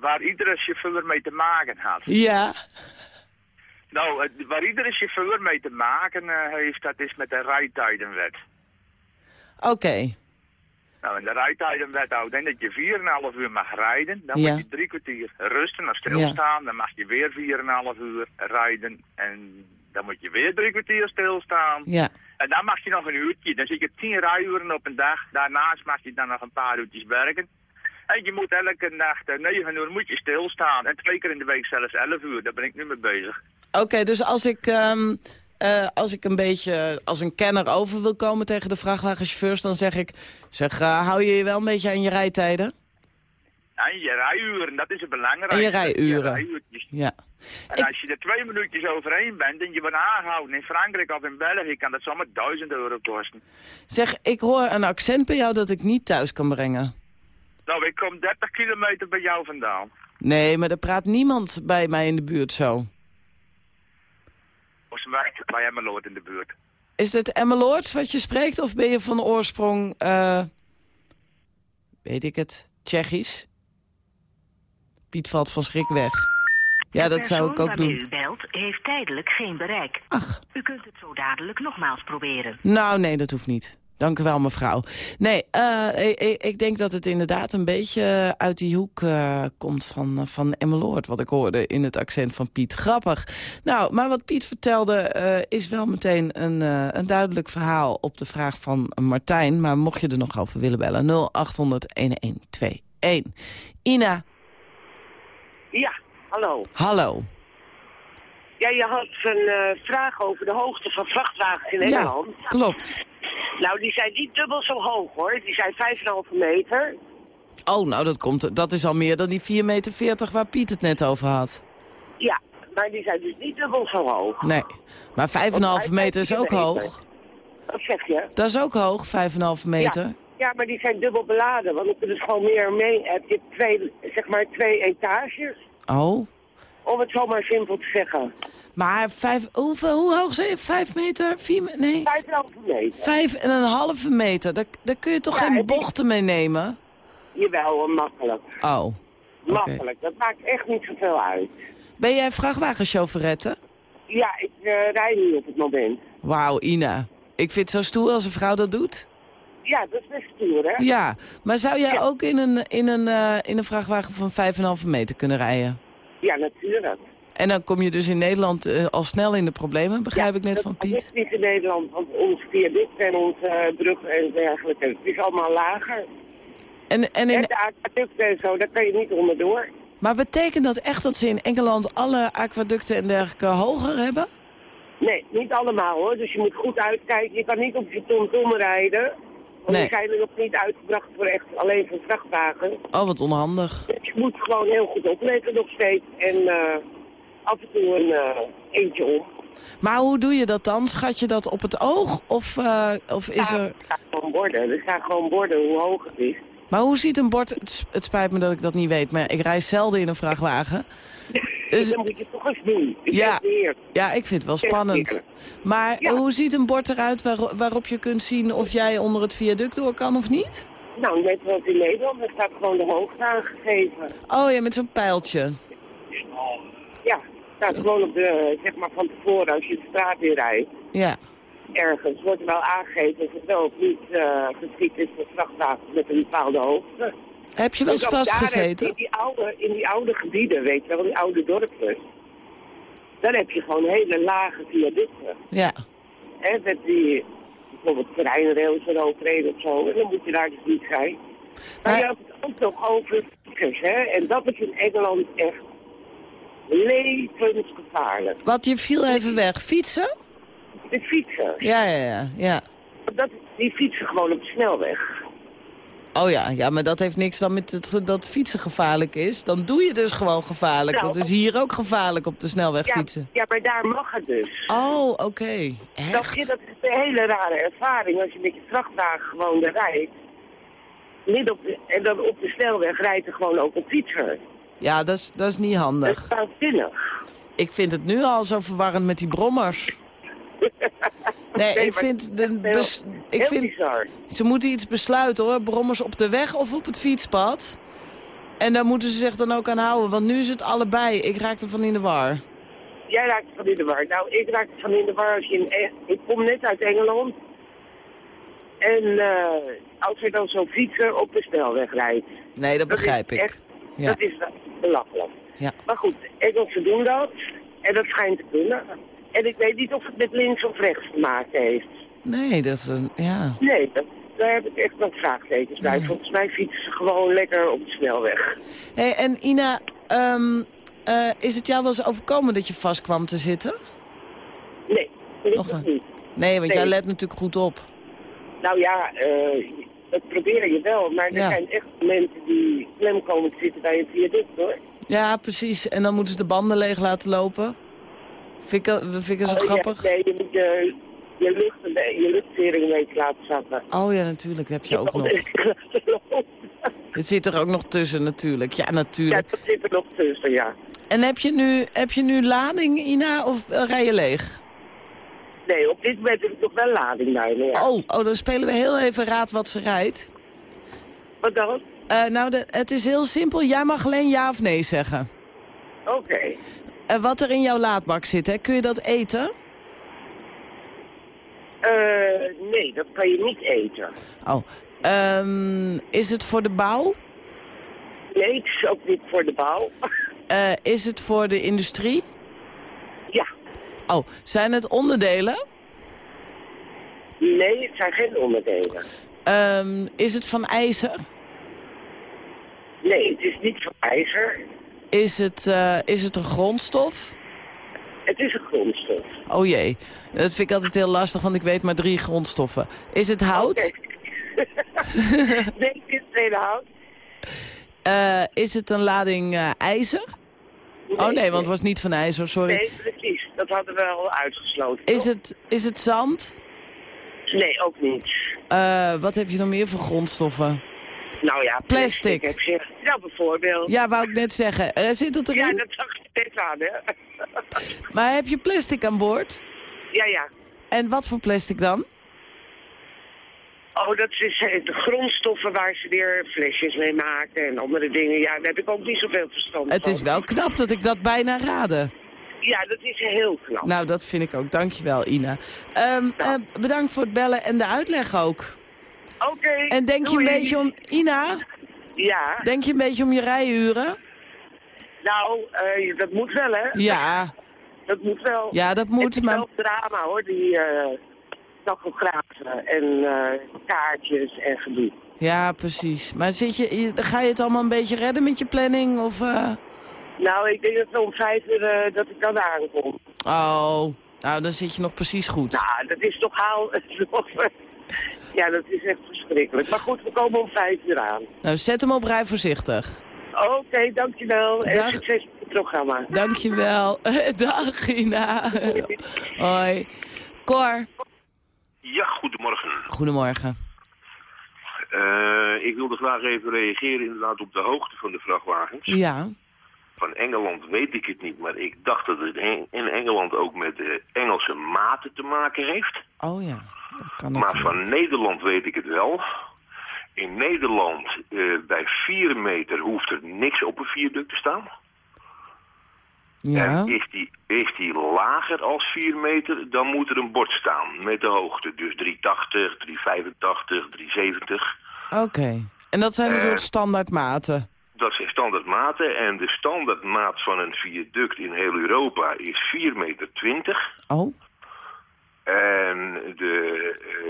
waar iedere chauffeur mee te maken had. Ja. Nou, waar iedere chauffeur mee te maken eh, heeft, dat is met de rijtijdenwet. Oké. Nou, en de rijtijdenwet houdt in dat je 4,5 uur mag rijden. Dan Ja. moet je drie kwartier rusten of stilstaan. Dan mag je weer 4,5 uur rijden. En dan moet je weer drie kwartier stilstaan. Ja. En dan mag je nog een uurtje. Dan zit je 10 rijuren op een dag. Daarnaast mag je dan nog een paar uurtjes werken. En je moet elke nacht eh, 9 uur moet je stilstaan. En twee keer in de week zelfs 11 uur. Daar ben ik nu mee bezig. Oké, dus als ik, ehm, eh, als ik een beetje als een kenner over wil komen tegen de vrachtwagenchauffeurs... dan zeg ik, zeg, eh, hou je je wel een beetje aan je rijtijden? En je rijuren, dat is het belangrijkste. En je rijuren. rijuurtjes. Ja. En als je er twee minuutjes overheen bent en je wordt aangehouden in Frankrijk of in België, kan dat zomaar 1000 euro kosten. Zeg, ik hoor een accent bij jou dat ik niet thuis kan brengen. Nou, ik kom 30 kilometer bij jou vandaan. Nee, maar er praat niemand bij mij in de buurt zo. Volgens mij bij Emmeloord in de buurt. Is het Emmeloords wat je spreekt of ben je van oorsprong, eh, weet ik het, Tsjechisch? Piet valt van schrik weg. Ja, dat zou ik ook doen. u belt heeft tijdelijk geen bereik. Ach. U kunt het zo dadelijk nogmaals proberen. Nou, nee, dat hoeft niet. Dank u wel, mevrouw. Nee, eh, ik, ik- denk dat het inderdaad een beetje uit die hoek eh, komt van, uh, van Emmeloord... wat ik hoorde in het accent van Piet. Grappig. Nou, maar wat Piet vertelde eh, is wel meteen een, eh, een duidelijk verhaal... op de vraag van Martijn. Maar mocht je er nog over willen bellen, 0800-1121. Ina, Ja, hallo. hallo. Ja, je had een eh, vraag over de hoogte van vrachtwagens in Ja, Engeland. klopt. Nou, die zijn niet dubbel zo hoog hoor. Die zijn 5,5 meter. Oh, nou, dat, komt, dat is al meer dan die 4,40 meter waar Piet het net over had. Ja, maar die zijn dus niet dubbel zo hoog. Nee, maar 5,5 meter is ook hoog. Wat zeg je? Dat is ook hoog, 5,5 meter. Ja, ja, maar die zijn dubbel beladen. Want ik er dus gewoon meer mee heb. Je twee, zeg maar twee etages. Oh, Om het zo maar simpel te zeggen. maar vijf, hoeveel, hoe hoog zijn je? 5 meter? 4 meter? Nee, 5,5 meter. 5 en een halve meter. Daar, daar kun je toch Ja, geen en die- bochten mee nemen? Jawel, makkelijk. Oh. Makkelijk. Dat maakt echt niet zoveel uit. Ben jij vrachtwagenchauffeurette? Ja, ik eh rij nu op het moment. Wauw, Ina. Ik vind het zo stoer als een vrouw dat doet. Ja, dat is best stoer, hè? Ja, maar zou jij ook in een, in, een, eh, in een vrachtwagen van 5,5 meter kunnen rijden? Ja, natuurlijk. En dan kom je dus in Nederland eh, al snel in de problemen, begrijp ik net dat van is Piet. niet in Nederland, want ons viaduct en onze uh, brug en dergelijke, het is allemaal lager. En, en in, En de aquaducten en zo, daar kan je niet onderdoor. maar betekent dat echt dat ze in Engeland alle aquaducten en dergelijke hoger hebben? Nee, niet allemaal hoor. Dus je moet goed uitkijken. Je kan niet op je tomtom rijden. Nee. er nog niet uitgebracht voor echt alleen voor vrachtwagens. Oh, wat onhandig. Dus je moet gewoon heel goed opletten nog steeds. En eh, af en toe een eh, eentje om. Maar hoe doe je dat dan? Schat je dat op het oog? Of, eh, of is Ja, er... Er staan gewoon borden. Er staan gewoon borden hoe hoog het is. Maar hoe ziet een bord... Het, spijt me dat ik dat niet weet, maar ik rij zelden in een vrachtwagen. Dus- Dan moet je toch eens doen. Ik Ja. Ja, ik vind het wel spannend. Maar Ja. hoe ziet een bord eruit waar- waarop je kunt zien of jij onder het viaduct door kan of niet? Nou, net zoals in Nederland, daar staat gewoon de hoogte aangegeven. Oh ja, met zo'n pijltje. Ja, staat gewoon op de, zeg maar van tevoren als je de straat weer rijdt. Ja. Ergens wordt er wel aangegeven of het wel of niet eh geschikt is voor vrachtwagens met een bepaalde hoogte. Heb je wel eens Dus vastgezeten? In die, oude, in die oude gebieden, weet je wel, die oude dorpjes. Dan heb je gewoon hele lage viaducten. Ja. Hè, met die bijvoorbeeld terreinrails eroverheen of zo. En dan moet je daar dus niet zijn. Maar, Maar- je hebt het ook nog over fietsers, hè. En dat is in Engeland echt levensgevaarlijk. Wat, je viel even weg. Fietsen? De fietsers. Ja, ja, ja. ja. Dat, die fietsen gewoon op de snelweg. Oh ja, ja, maar dat heeft niks dan met het, dat fietsen gevaarlijk is. Dan doe je dus gewoon gevaarlijk. Nou, Dat is hier ook gevaarlijk op de snelweg Ja, fietsen. ja, maar daar mag het dus. Oh, oké. Echt? dat is een hele rare ervaring als je met je vrachtwagen gewoon rijdt. Midden op de, en dan op de snelweg rijdt er gewoon ook een fietser. Ja, dat is, dat is niet Dat handig. is waanzinnig. Ik vind het nu al zo verwarrend met die brommers. Nee, ik vind... De, heel- ik heel vind bizar. ze moeten iets besluiten hoor. Brommers op de weg of op het fietspad. En daar moeten ze zich dan ook aan houden. Want nu is het allebei. Ik raak ervan in de war. Jij raakt van in de war. Nou, ik raak van in de war als je in... E- Ik kom net uit Engeland. En eh, als er dan zo'n fietser op de snelweg rijdt. Nee, dat begrijp ik. echt- Ja. Dat is belachelijk. Ja. Maar goed, Engelsen doen dat. En dat schijnt te kunnen. En ik weet niet of het met links of rechts te maken heeft. Nee, dat is een... Ja. Nee, dat, daar heb ik echt nog vraagtekens bij. Volgens mij fietsen ze gewoon lekker op de snelweg. Hey, en Ina, eh, is het jou wel eens overkomen dat je vast kwam te zitten? Nee, Nog een- niet. Nee, want Nee. jij let natuurlijk goed op. Nou ja, eh, dat probeer je wel. Maar er Ja. zijn echt mensen die klem komen te zitten bij een viaduct, hoor. Ja, precies. En dan moeten ze de banden leeg laten lopen. Vind ik, vind ik het zo Oh, ja, grappig? nee, je moet je, je, lucht, je luchtvering een beetje laten zakken. Oh ja, natuurlijk. Dat heb je ook nog. Het zit er ook nog tussen natuurlijk. Ja, Ja, natuurlijk. dat zit er nog tussen, ja. En heb je nu, heb je nu lading, Ina, of rij je leeg? Nee, op dit moment heb ik nog wel lading bij me, ja. Oh, oh, dan spelen we heel even raad wat ze rijdt. Wat dan? Eh, nou, de, het is heel simpel. Jij mag alleen ja of nee zeggen. Oké. Eh, wat er in jouw laadbak zit, hè? kun je dat eten? Eh, nee, dat kan je niet eten. Oh. Ehm, is het voor de bouw? Nee, het is ook niet voor de bouw. Eh, is het voor de industrie? ja. Oh, zijn het onderdelen? Nee, het zijn geen onderdelen. Ehm, is het van ijzer? Nee, het is niet van ijzer. Is het, eh, is het een grondstof? Het is een grondstof. Oh jee, dat vind ik altijd heel lastig, want ik weet maar drie grondstoffen. Is het hout? nee, het is geen hout. Eh, is het een lading eh, ijzer? oh nee, want het was niet van ijzer, sorry. Nee, precies. Dat hadden we al uitgesloten. Is, toch? het, is het zand? Nee, ook niet. Wat heb je nog meer voor grondstoffen? Nou ja, Plastic. heb je. Nou, bijvoorbeeld. Ja, wou ik net zeggen. Eh, zit het Ja, erin? dat zag je net aan, hè? Maar heb je plastic aan boord? ja, ja. En wat voor plastic dan? Oh, dat is eh, de grondstoffen waar ze weer flesjes mee maken en andere dingen. Ja, daar heb ik ook niet zoveel verstand Het van. is wel knap dat ik dat bijna raadde. Ja, dat is heel knap. Nou, dat vind ik ook. Dankjewel, Ina. Ehm, eh, bedankt voor het bellen en de uitleg ook. Oké. En denk je een beetje om... Ina, Ja, denk je een beetje om je rijuren? nou, eh, dat moet wel, hè? Ja, Dat moet wel. ja dat moet, Het is maar... wel drama, hoor, die eh tachografen en eh, kaartjes en gedoe. Ja, precies. Maar zit je, ga je het allemaal een beetje redden met je planning? Of? Nou, ik denk dat om vijf uur dat ik dan aankom. Oh, nou dan zit je nog precies goed. Nou, dat is toch haal... ja, dat is echt verschrikkelijk. Maar goed, we komen om vijf uur aan. Nou, zet hem op rij voorzichtig. Oké, dankjewel. En Dag. succes met het programma. Dankjewel. Dag, Ina. Hoi. Cor. Ja, goedemorgen. Goedemorgen. Eh, ik wilde graag even reageren inderdaad op de hoogte van de vrachtwagens. Ja. Van Engeland weet ik het niet, maar ik dacht dat het in Engeland ook met de Engelse maten te maken heeft. Oh ja, Maar van Nederland weet ik het wel. In Nederland, eh, bij 4 meter hoeft er niks op een viaduct te staan. Ja. En is die, is die lager als 4 meter, dan moet er een bord staan met de hoogte. Dus 380, 385, 370. Oké. En dat zijn een Eh, soort standaardmaten. Dat zijn standaardmaten en de standaardmaat van een viaduct in heel Europa is 4,20 meter. Oh. En de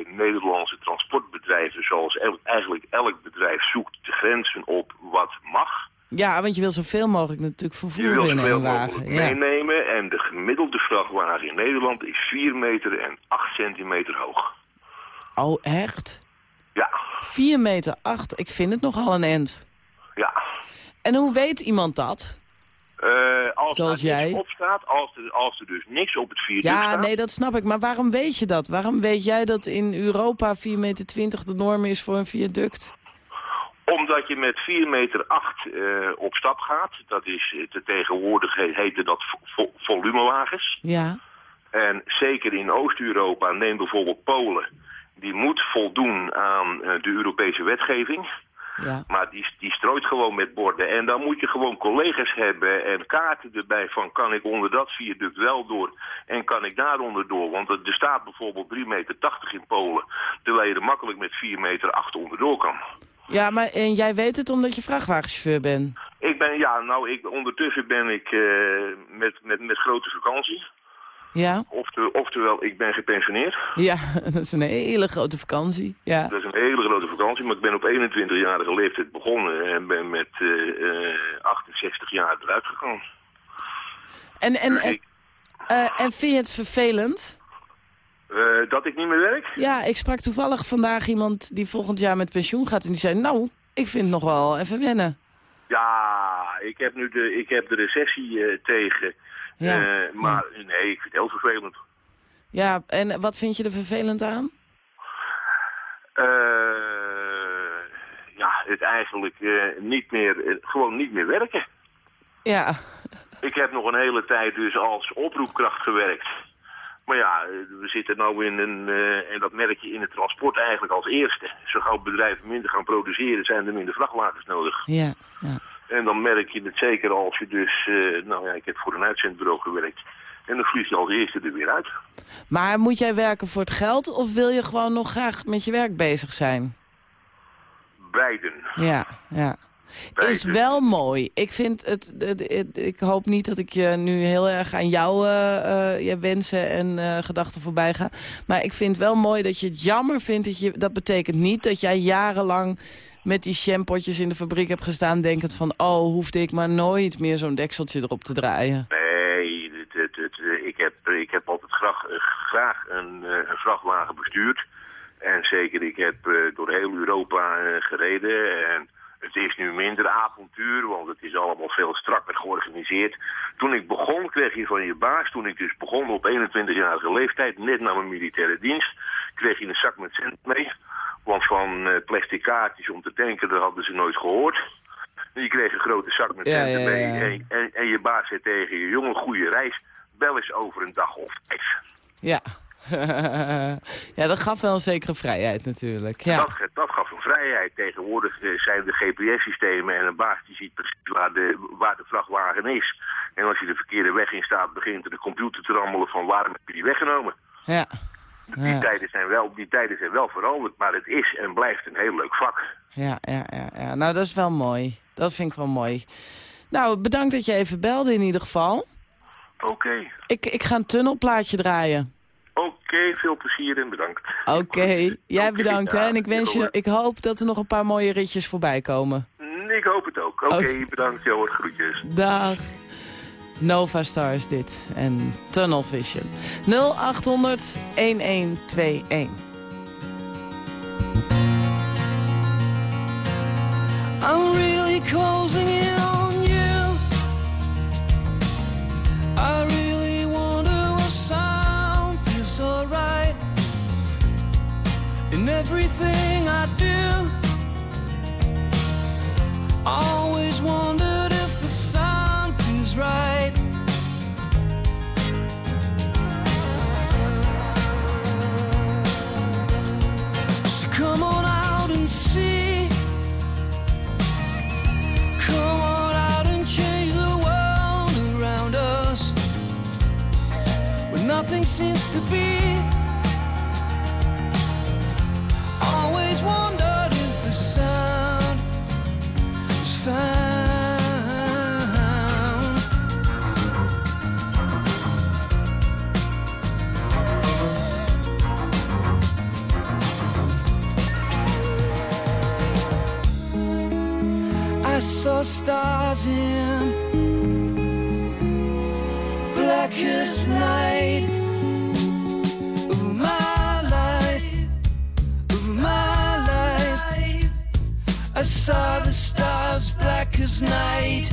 eh, Nederlandse transportbedrijven, zoals el- eigenlijk elk bedrijf, zoekt de grenzen op wat mag. Ja, want je wil zoveel mogelijk natuurlijk Je vervoer in een wagen. Ja. meenemen en de gemiddelde vrachtwagen in Nederland is 4 meter en 8 centimeter hoog. Oh, echt? Ja, 4 meter 8, ik vind het nogal een end. ja. En hoe weet iemand dat? Eh, als Zoals er jij? op staat, als er, als er dus niks op het viaduct Ja, staat... nee, dat snap ik. Maar waarom weet je dat? Waarom weet jij dat in Europa 4 meter 20 de norm is voor een viaduct? Omdat je met 4 meter 8 eh, op stap gaat. Dat is eh, te tegenwoordig he- heette dat vo- vo- volumewagens. Ja. En zeker in Oost-Europa, neem bijvoorbeeld Polen. Die moet voldoen aan de Europese wetgeving. Ja. Maar die, die strooit gewoon met borden. En dan moet je gewoon collega's hebben en kaarten erbij van... kan ik onder dat viaduct wel door en kan ik daaronder door? Want er staat bijvoorbeeld 3,80 meter in Polen... terwijl je er makkelijk met 4 meter 8 onderdoor kan. Ja, maar en jij weet het omdat je vrachtwagenchauffeur bent. Ik ben, ja, nou, ik, ondertussen ben ik eh, met, met, met grote vakantie. Ja? Ofte, oftewel, ik ben gepensioneerd. Ja, dat is een hele grote vakantie. Ja. Dat is een hele grote vakantie, maar ik ben op 21-jarige leeftijd begonnen en ben met eh, eh, 68 jaar eruit gegaan. En, en, Dus ik- eh, en vind je het vervelend? eh, dat ik niet meer werk? Ja, ik sprak toevallig vandaag iemand die volgend jaar met pensioen gaat. En die zei, nou, ik vind het nog wel even wennen. Ja, ik heb nu de, ik heb de recessie eh, tegen. Ja, Eh, maar nee, ik vind het heel vervelend. Ja, en wat vind je er vervelend aan? Eh, ja, het eigenlijk eh, niet meer, gewoon niet meer werken. Ja. Ik heb nog een hele tijd dus als oproepkracht gewerkt. Maar ja, we zitten nou in een, en dat merk je in het transport eigenlijk als eerste. Zo gauw bedrijven minder gaan produceren, zijn er minder vrachtwagens nodig. Ja, ja. En dan merk je het zeker als je dus, eh, nou ja, ik heb voor een uitzendbureau gewerkt. En dan vlieg je als eerste er weer uit. Maar moet jij werken voor het geld of wil je gewoon nog graag met je werk bezig zijn? Beiden. Ja, ja. Is wel mooi. Ik vind het, het- het- ik hoop niet dat ik je nu heel erg aan jouw eh, eh, wensen en gedachten voorbij ga. Maar ik vind wel mooi dat je het jammer vindt. Dat, je, dat betekent niet dat jij jarenlang met die shampootjes in de fabriek hebt gestaan... denkend van, oh, hoefde ik maar nooit meer zo'n dekseltje erop te draaien. Nee, eh, ik, heb, ik heb altijd graag, eh, graag een, eh, een vrachtwagen bestuurd. En zeker, ik heb door heel Europa gereden. En het is nu minder avontuur, want het is allemaal veel strakker georganiseerd. Toen ik begon, kreeg je van je baas, toen ik dus begon op 21-jarige leeftijd, net na mijn militaire dienst, kreeg je een zak met cent mee. Want van eh, plastic kaartjes om te tanken, dat hadden ze nooit gehoord. Je kreeg een grote zak met Ja, mee. En, en, en je baas zei tegen je, jongen, goede reis. Bel eens over een dag of vijf. Ja. ja, dat gaf wel een zekere vrijheid natuurlijk. Ja. Dat, dat gaf een vrijheid. Tegenwoordig eh, zijn de GPS-systemen en een baas die ziet precies waar de, waar de vrachtwagen is. En als je de verkeerde weg in staat, begint de computer te rammelen van waarom heb je die weggenomen. Ja. Die, Ja. tijden zijn wel, die tijden zijn wel veranderd, maar het is en blijft een heel leuk vak. Ja, ja, ja, ja. Nou, dat is wel mooi. Dat vind ik wel mooi. Nou, bedankt dat je even belde in ieder geval. Oké, Ik, ik ga een tunnelplaatje draaien. oké, veel plezier en bedankt. Oké, jij bedankt hè. En ik wens je, ik hoop dat er nog een paar mooie ritjes voorbij komen. Ik hoop het ook. Oké, bedankt. Jo, hoor, groetjes. Dag. Nova Star is dit. En Tunnel Vision. 0800 1121. I'm really closing in on you. I really wonder what sound feels right in everything I do. Always to be. Always wondered if the sound was found. I saw stars in blackest night saw the stars black as night.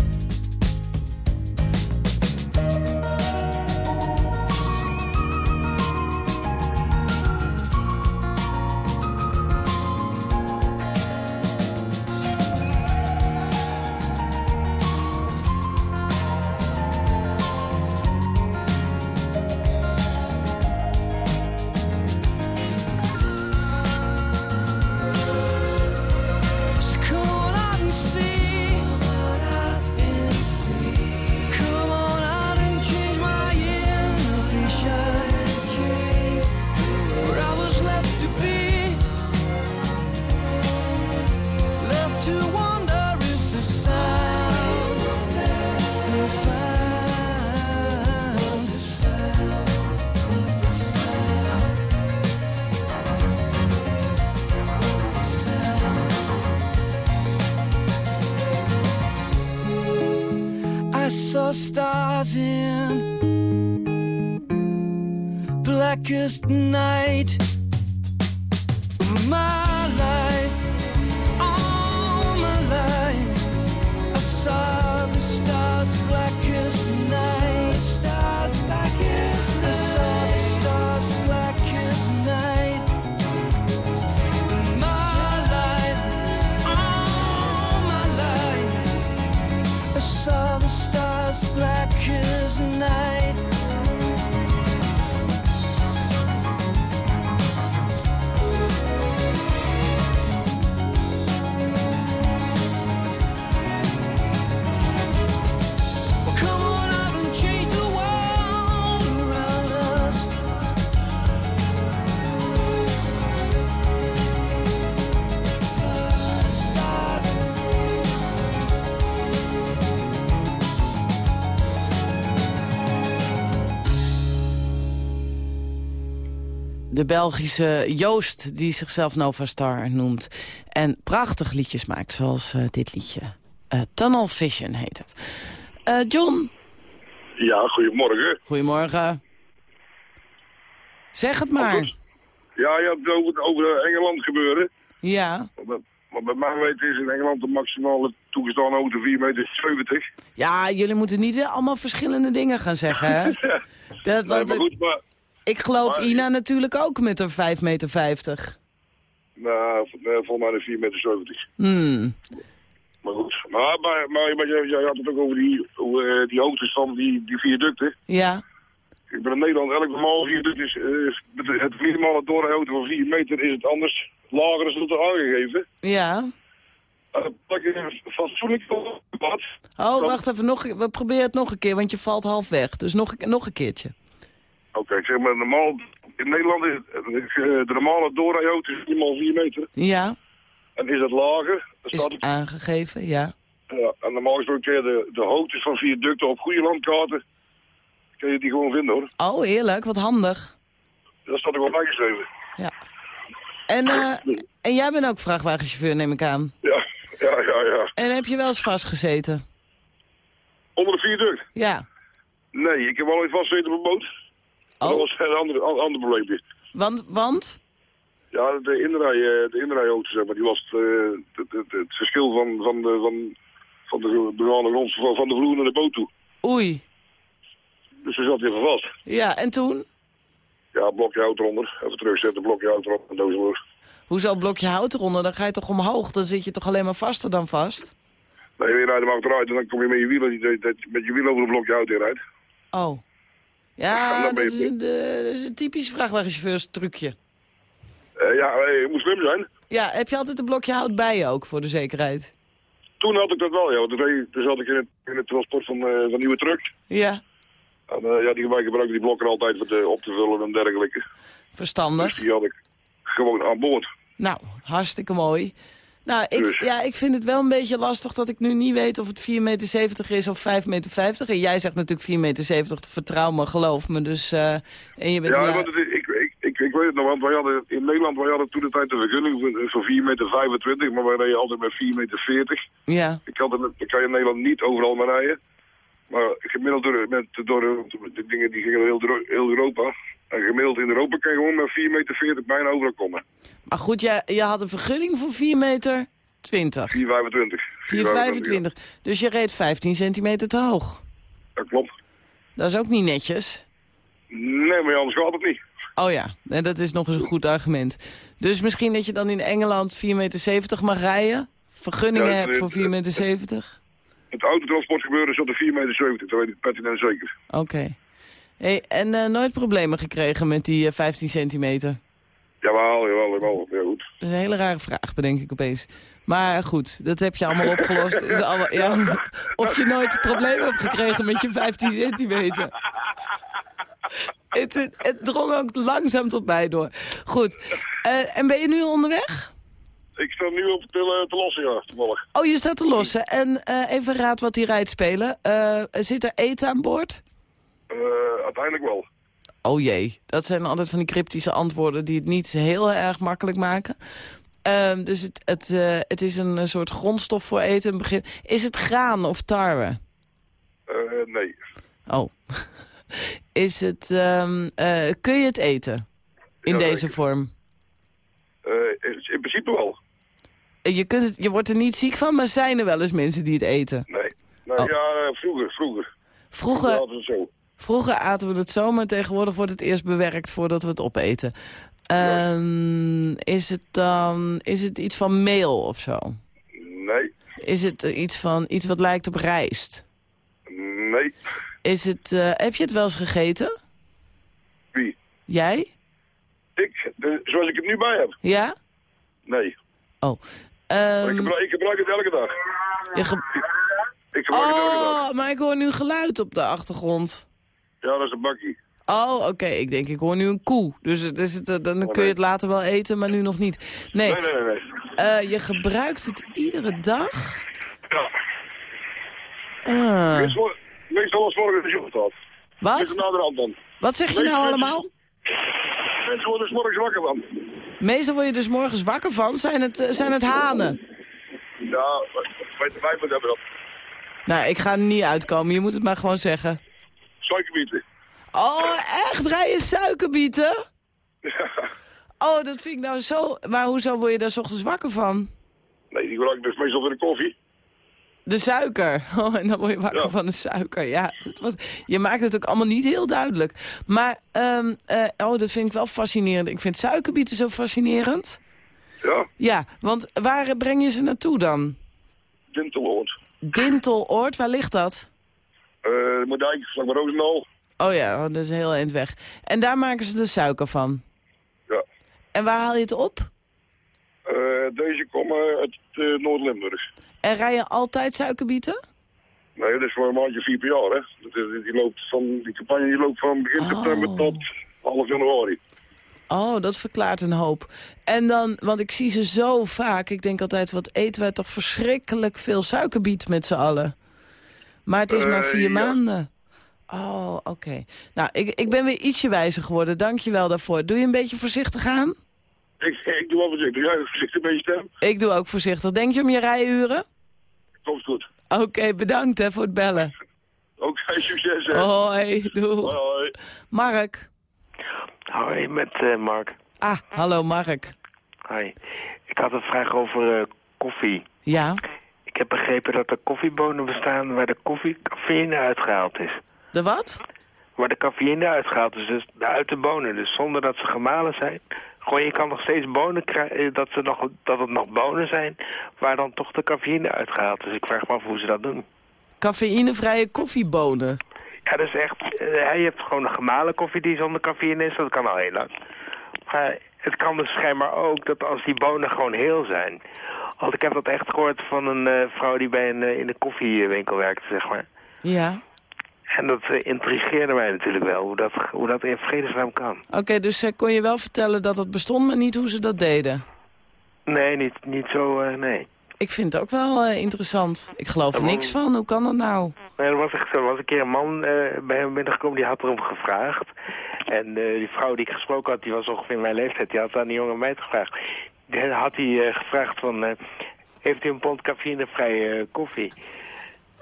De Belgische Joost, die zichzelf Nova Star noemt. En prachtig liedjes maakt, zoals eh, dit liedje. Eh, Tunnel Vision heet het. Eh, John, Ja, goedemorgen. goedemorgen. Zeg het maar. Ja, je hebt het over, over Engeland gebeuren. Ja. Maar, bij mij weten is in Engeland de maximale toegestane auto 4,70 meter. Ja, jullie moeten niet weer allemaal verschillende dingen gaan zeggen, hè? Dat, Nee, maar goed, maar... ik geloof maar- Ina natuurlijk ook met haar 5,50 meter. Nou, nee, volgens mij een 4,70 meter. Hmm. Maar goed. Maar, maar, maar, maar jij, jij had het ook over die, over, eh, die auto's van die, die viaducten. Ja. Ik ben in Nederland, elk normaal viaduct is... eh, het minimale doorrijauto van 4 meter is het anders lager is het aangegeven. Ja. Uh, fatsoenlijk wat. Oh, wacht even. Nog, we proberen het nog een keer, want je valt half weg. Dus nog, een- nog een keertje. Oké, ik zeg maar normaal... In Nederland is eh, de normale doorrijhoogte is minimaal 4 meter. Ja, En is het lager, dan is het aangegeven, ja. Ja, en normaal gesproken kun je de, de hoogtes van viaducten op goede landkaarten... kun je die gewoon vinden, hoor. Oh, heerlijk. Wat handig. Dat staat er wel bijgeschreven. Ja. En, eh, en jij bent ook vrachtwagenchauffeur, neem ik aan. Ja, ja, ja, ja. En heb je wel eens vastgezeten? Onder de viaduct? Ja. Nee, ik heb wel even vastgezeten op een boot. Oh. Dat was een ander, an- ander probleempje. Want, want? Ja, de inrij, eh, de inrijhoogte, zeg maar, die was het, eh, het, het, het verschil van, van, de, van, van de begane grond van, van de vloer naar de boot toe. Oei. Dus we zat even vast. Ja, en toen? Ja, blokje hout eronder. Even terugzetten, blokje hout eronder en doos door. Hoezo blokje hout eronder? Dan ga je toch omhoog? Dan zit je toch alleen maar vaster dan vast? Nee, je rijdt hem achteruit en dan kom je met je wielen, met je wiel over een blokje hout rijdt. Oh. Ja, dat is, een, eh, dat is een typisch vrachtwagenchauffeurstrucje. Eh, ja, eh, je moet slim zijn. Ja, heb je altijd een blokje hout bij je ook, voor de zekerheid? Toen had ik dat wel, ja. Want toen, zat ik in het, in het transport van, eh, van nieuwe trucks. Ja, En ja, die wij gebruikten die blokken altijd voor de, op te vullen en dergelijke. Dus verstandig. die had ik gewoon aan boord. Nou, hartstikke mooi. Nou, ik, Dus. ja, ik vind het wel een beetje lastig dat ik nu niet weet of het 4,70 meter is of 5,50 meter. En jij zegt natuurlijk 4,70 meter, vertrouw me, geloof me. Dus, eh, en je bent Ja, la- want het ik, ik, ik, ik weet het nog, want wij hadden in Nederland wij hadden toen de tijd een vergunning voor, voor 4,25 meter, maar wij reden altijd met 4,40 meter. Ja, Ik, had het, ik kan je in Nederland niet overal meer rijden. Maar gemiddeld door, met, door de dingen die gingen heel, heel Europa. En gemiddeld in Europa kan je gewoon met 4,40 meter bijna overal komen. maar goed, je, je had een vergunning voor 4 meter 20. 4,25. 4,25. Dus je reed 15 centimeter te hoog. Dat klopt. Dat is ook niet netjes. Nee, maar anders gaat het niet. Oh ja, en dat is nog eens een goed argument. Dus misschien dat je dan in Engeland 4,70 meter mag rijden? Vergunningen Ja, het- hebt voor het- 4,70 meter? Het autotransport gebeuren zat op 4,70 meter, dat weet ik pertinent zeker. Oké. Hey, en eh, nooit problemen gekregen met die eh, 15 centimeter? Jawel, jawel, jawel. Ja, goed. Dat is een hele rare vraag, bedenk ik opeens. Maar goed, dat heb je allemaal opgelost. Is allemaal, ja, of je nooit problemen hebt gekregen met je 15 centimeter. Het, het, het drong ook langzaam tot mij door. Goed. Eh, en ben je nu onderweg? Ik sta nu op te, te lossen, ja, toevallig. Oh, je staat te lossen. En eh, even raad wat die rijdt spelen. Eh, zit er eten aan boord? Eh, uiteindelijk wel. Oh jee, dat zijn altijd van die cryptische antwoorden die het niet heel erg makkelijk maken. Ehm, dus het, het, eh, het is een, soort grondstof voor eten. Een begin. Is het graan of tarwe? Eh, nee. Oh. Is het, ehm, eh, kun je het eten? In Ja, deze vorm? In, in principe wel. Je, kunt het, je wordt er niet ziek van, maar zijn er wel eens mensen die het eten? Nee. Nou Oh. ja, vroeger, vroeger. Vroeger, zo. Vroeger aten we het zo, maar tegenwoordig wordt het eerst bewerkt voordat we het opeten. Ehm, is het dan is het iets van meel of zo? Nee. Is het eh, iets van iets wat lijkt op rijst? Nee. Is het, eh, heb je het wel eens gegeten? Wie? Jij? Ik? De, zoals ik het nu bij heb? Ja? Nee. Oh. Ehm, ik, gebruik, ik gebruik het elke dag. je ge- Ik gebruik het elke dag. oh, maar ik hoor nu geluid op de achtergrond. Ja, dat is een bakkie. Oh, oké. Ik denk, ik hoor nu een koe. Dus het is het, eh, dan kun je het later wel eten, maar nu nog niet. Nee, Nee, nee, nee. nee. eh, je gebruikt het iedere dag? Ja. Ah. Meestal, meestal als morgen jongen staat. Wat? Dan. Wat zeg je Meestal nou allemaal? Mensen worden 's morgens wakker van. Meestal word je dus morgens wakker van. Zijn het, eh, zijn het hanen? Ja, wij, wij hebben dat. Nou, ik ga er niet uitkomen. Je moet het maar gewoon zeggen. Suikerbieten. Oh, echt? Rij je suikerbieten? Oh, dat vind ik nou zo... Maar hoezo word je daar 's ochtends wakker van? Nee, die gebruik ik dus meestal voor de koffie. De suiker. Oh, en dan word je wakker Ja. van de suiker. Ja, dat was, je maakt het ook allemaal niet heel duidelijk. Maar, ehm, eh, oh, dat vind ik wel fascinerend. Ik vind suikerbieten zo fascinerend. Ja, Ja, want waar breng je ze naartoe dan? Dinteloord. Dinteloord, waar ligt dat? Eh, Moerdijk, vlak bij Roosendaal. Oh ja, oh, dat is een heel eind weg. En daar maken ze de suiker van. Ja. En waar haal je het op? deze komen uit eh, Noord-Limburg. En rij je altijd suikerbieten? Nee, dat is voor een maandje vier per jaar, hè. Is, die, loopt van, die campagne die loopt van begin september tot half januari. Oh, dat verklaart een hoop. En dan, want ik zie ze zo vaak. Ik denk altijd, wat eten wij toch verschrikkelijk veel suikerbiet met z'n allen. Maar het is maar Eh, vier ja. maanden. Oh, oké. Nou, ik, ik ben weer ietsje wijzer geworden. Dank je wel daarvoor. Doe je een beetje voorzichtig aan? Ik, ik doe wel voorzichtig. Jij voorzichtig met je stem? Ik doe ook voorzichtig. Denk je om je rijuren? Komt goed. Oké, bedankt hè, voor het bellen. Ook succes, hè. Hoi, doei. Hoi. Mark. Hoi, met eh, Mark. Ah, hallo Mark. Hoi. Ik had een vraag over eh, koffie. Ja, Ik heb begrepen dat er koffiebonen bestaan waar de koffie cafeïne uitgehaald is. de wat? Waar de cafeïne uitgehaald is, dus de- uit de bonen. Dus zonder dat ze gemalen zijn. Gewoon, je kan nog steeds bonen krijgen, dat, ze nog, dat het nog bonen zijn, waar dan toch de cafeïne uitgehaald is. Ik vraag me af hoe ze dat doen. Cafeïnevrije koffiebonen. Ja, dat is echt... eh, je hebt gewoon een gemalen koffie die zonder cafeïne is. Dat kan al heel lang. Maar het kan dus schijnbaar ook dat als die bonen gewoon heel zijn... Want ik heb dat echt gehoord van een eh, vrouw die bij een, eh, in de koffiewinkel werkte, zeg maar. Ja. En dat eh, intrigeerde mij natuurlijk wel, hoe dat, hoe dat in vredesnaam kan. Oké, dus kon je wel vertellen dat het bestond, maar niet hoe ze dat deden? Nee, niet, niet zo, nee. Ik vind het ook wel interessant. Ik geloof er Ja, niks van. Hoe kan dat nou? Nee, er was, echt, zo, er was een keer een man bij hem binnengekomen, die had erom gevraagd. En eh, die vrouw die ik gesproken had, die was ongeveer mijn leeftijd, die had aan die jonge meid gevraagd. Die had hij eh, gevraagd van, eh, heeft u een pond cafeïnevrije koffie?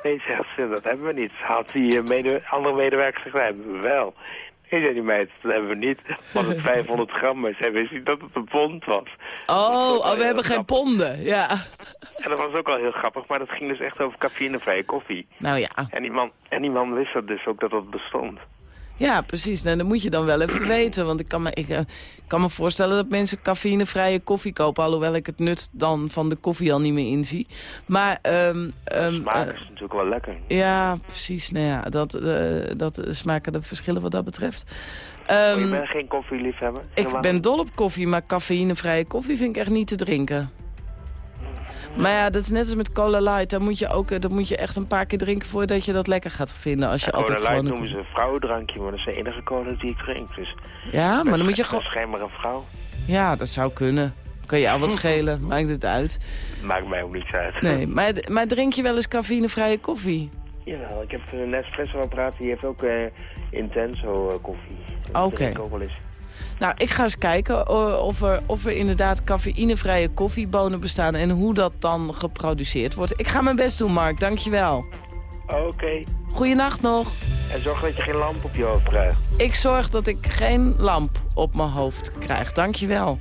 Nee, zegt ze, dat hebben we niet. Had die mede, andere medewerker gezegd, dat hebben we wel. Nee, zei die meid, dat hebben we niet. Was het 500 gram, maar zij wist niet dat het een pond was. Oh, oh we hebben geen ponden. Ja. En dat was ook al heel grappig, maar dat ging dus echt over cafeïnevrije koffie. Nou ja. En die man, en die man wist dat dus ook dat dat bestond. Ja, precies. Nou, dat moet je dan wel even weten. Want ik kan, me, ik eh, kan me voorstellen dat mensen cafeïnevrije koffie kopen. Alhoewel ik het nut dan van de koffie al niet meer inzie. Maar, dat is natuurlijk wel lekker. ja, precies. Nou ja, dat, eh, dat smaken de verschillen wat dat betreft. Ehm, je bent geen koffieliefhebber? ik ben dol op koffie, maar cafeïnevrije koffie vind ik echt niet te drinken. Maar ja, dat is net als met cola light. Daar moet je, ook, eh, dat moet je echt een paar keer drinken voordat je dat lekker gaat vinden. Als je Ja, altijd cola light noemen ze een vrouwendrankje, maar dat is de enige cola die ik drink. Dus Ja, maar dan moet je gewoon... gewoon... schijnbaar een vrouw. Ja, dat zou kunnen. Kan je al wat schelen, maakt het uit. Maakt mij ook niets uit. Nee, maar, maar drink je wel eens cafeïnevrije koffie? Jawel, ik heb een Nespresso-apparaat, die heeft ook eh, Intenso eh, koffie. Dat Oké. drink ik ook wel eens. Nou, ik ga eens kijken eh, of er, of er inderdaad cafeïnevrije koffiebonen bestaan... en hoe dat dan geproduceerd wordt. Ik ga mijn best doen, Mark. Dankjewel. Oké. Goeienacht nog. En zorg dat je geen lamp op je hoofd krijgt. Ik zorg dat ik geen lamp op mijn hoofd krijg. Dankjewel.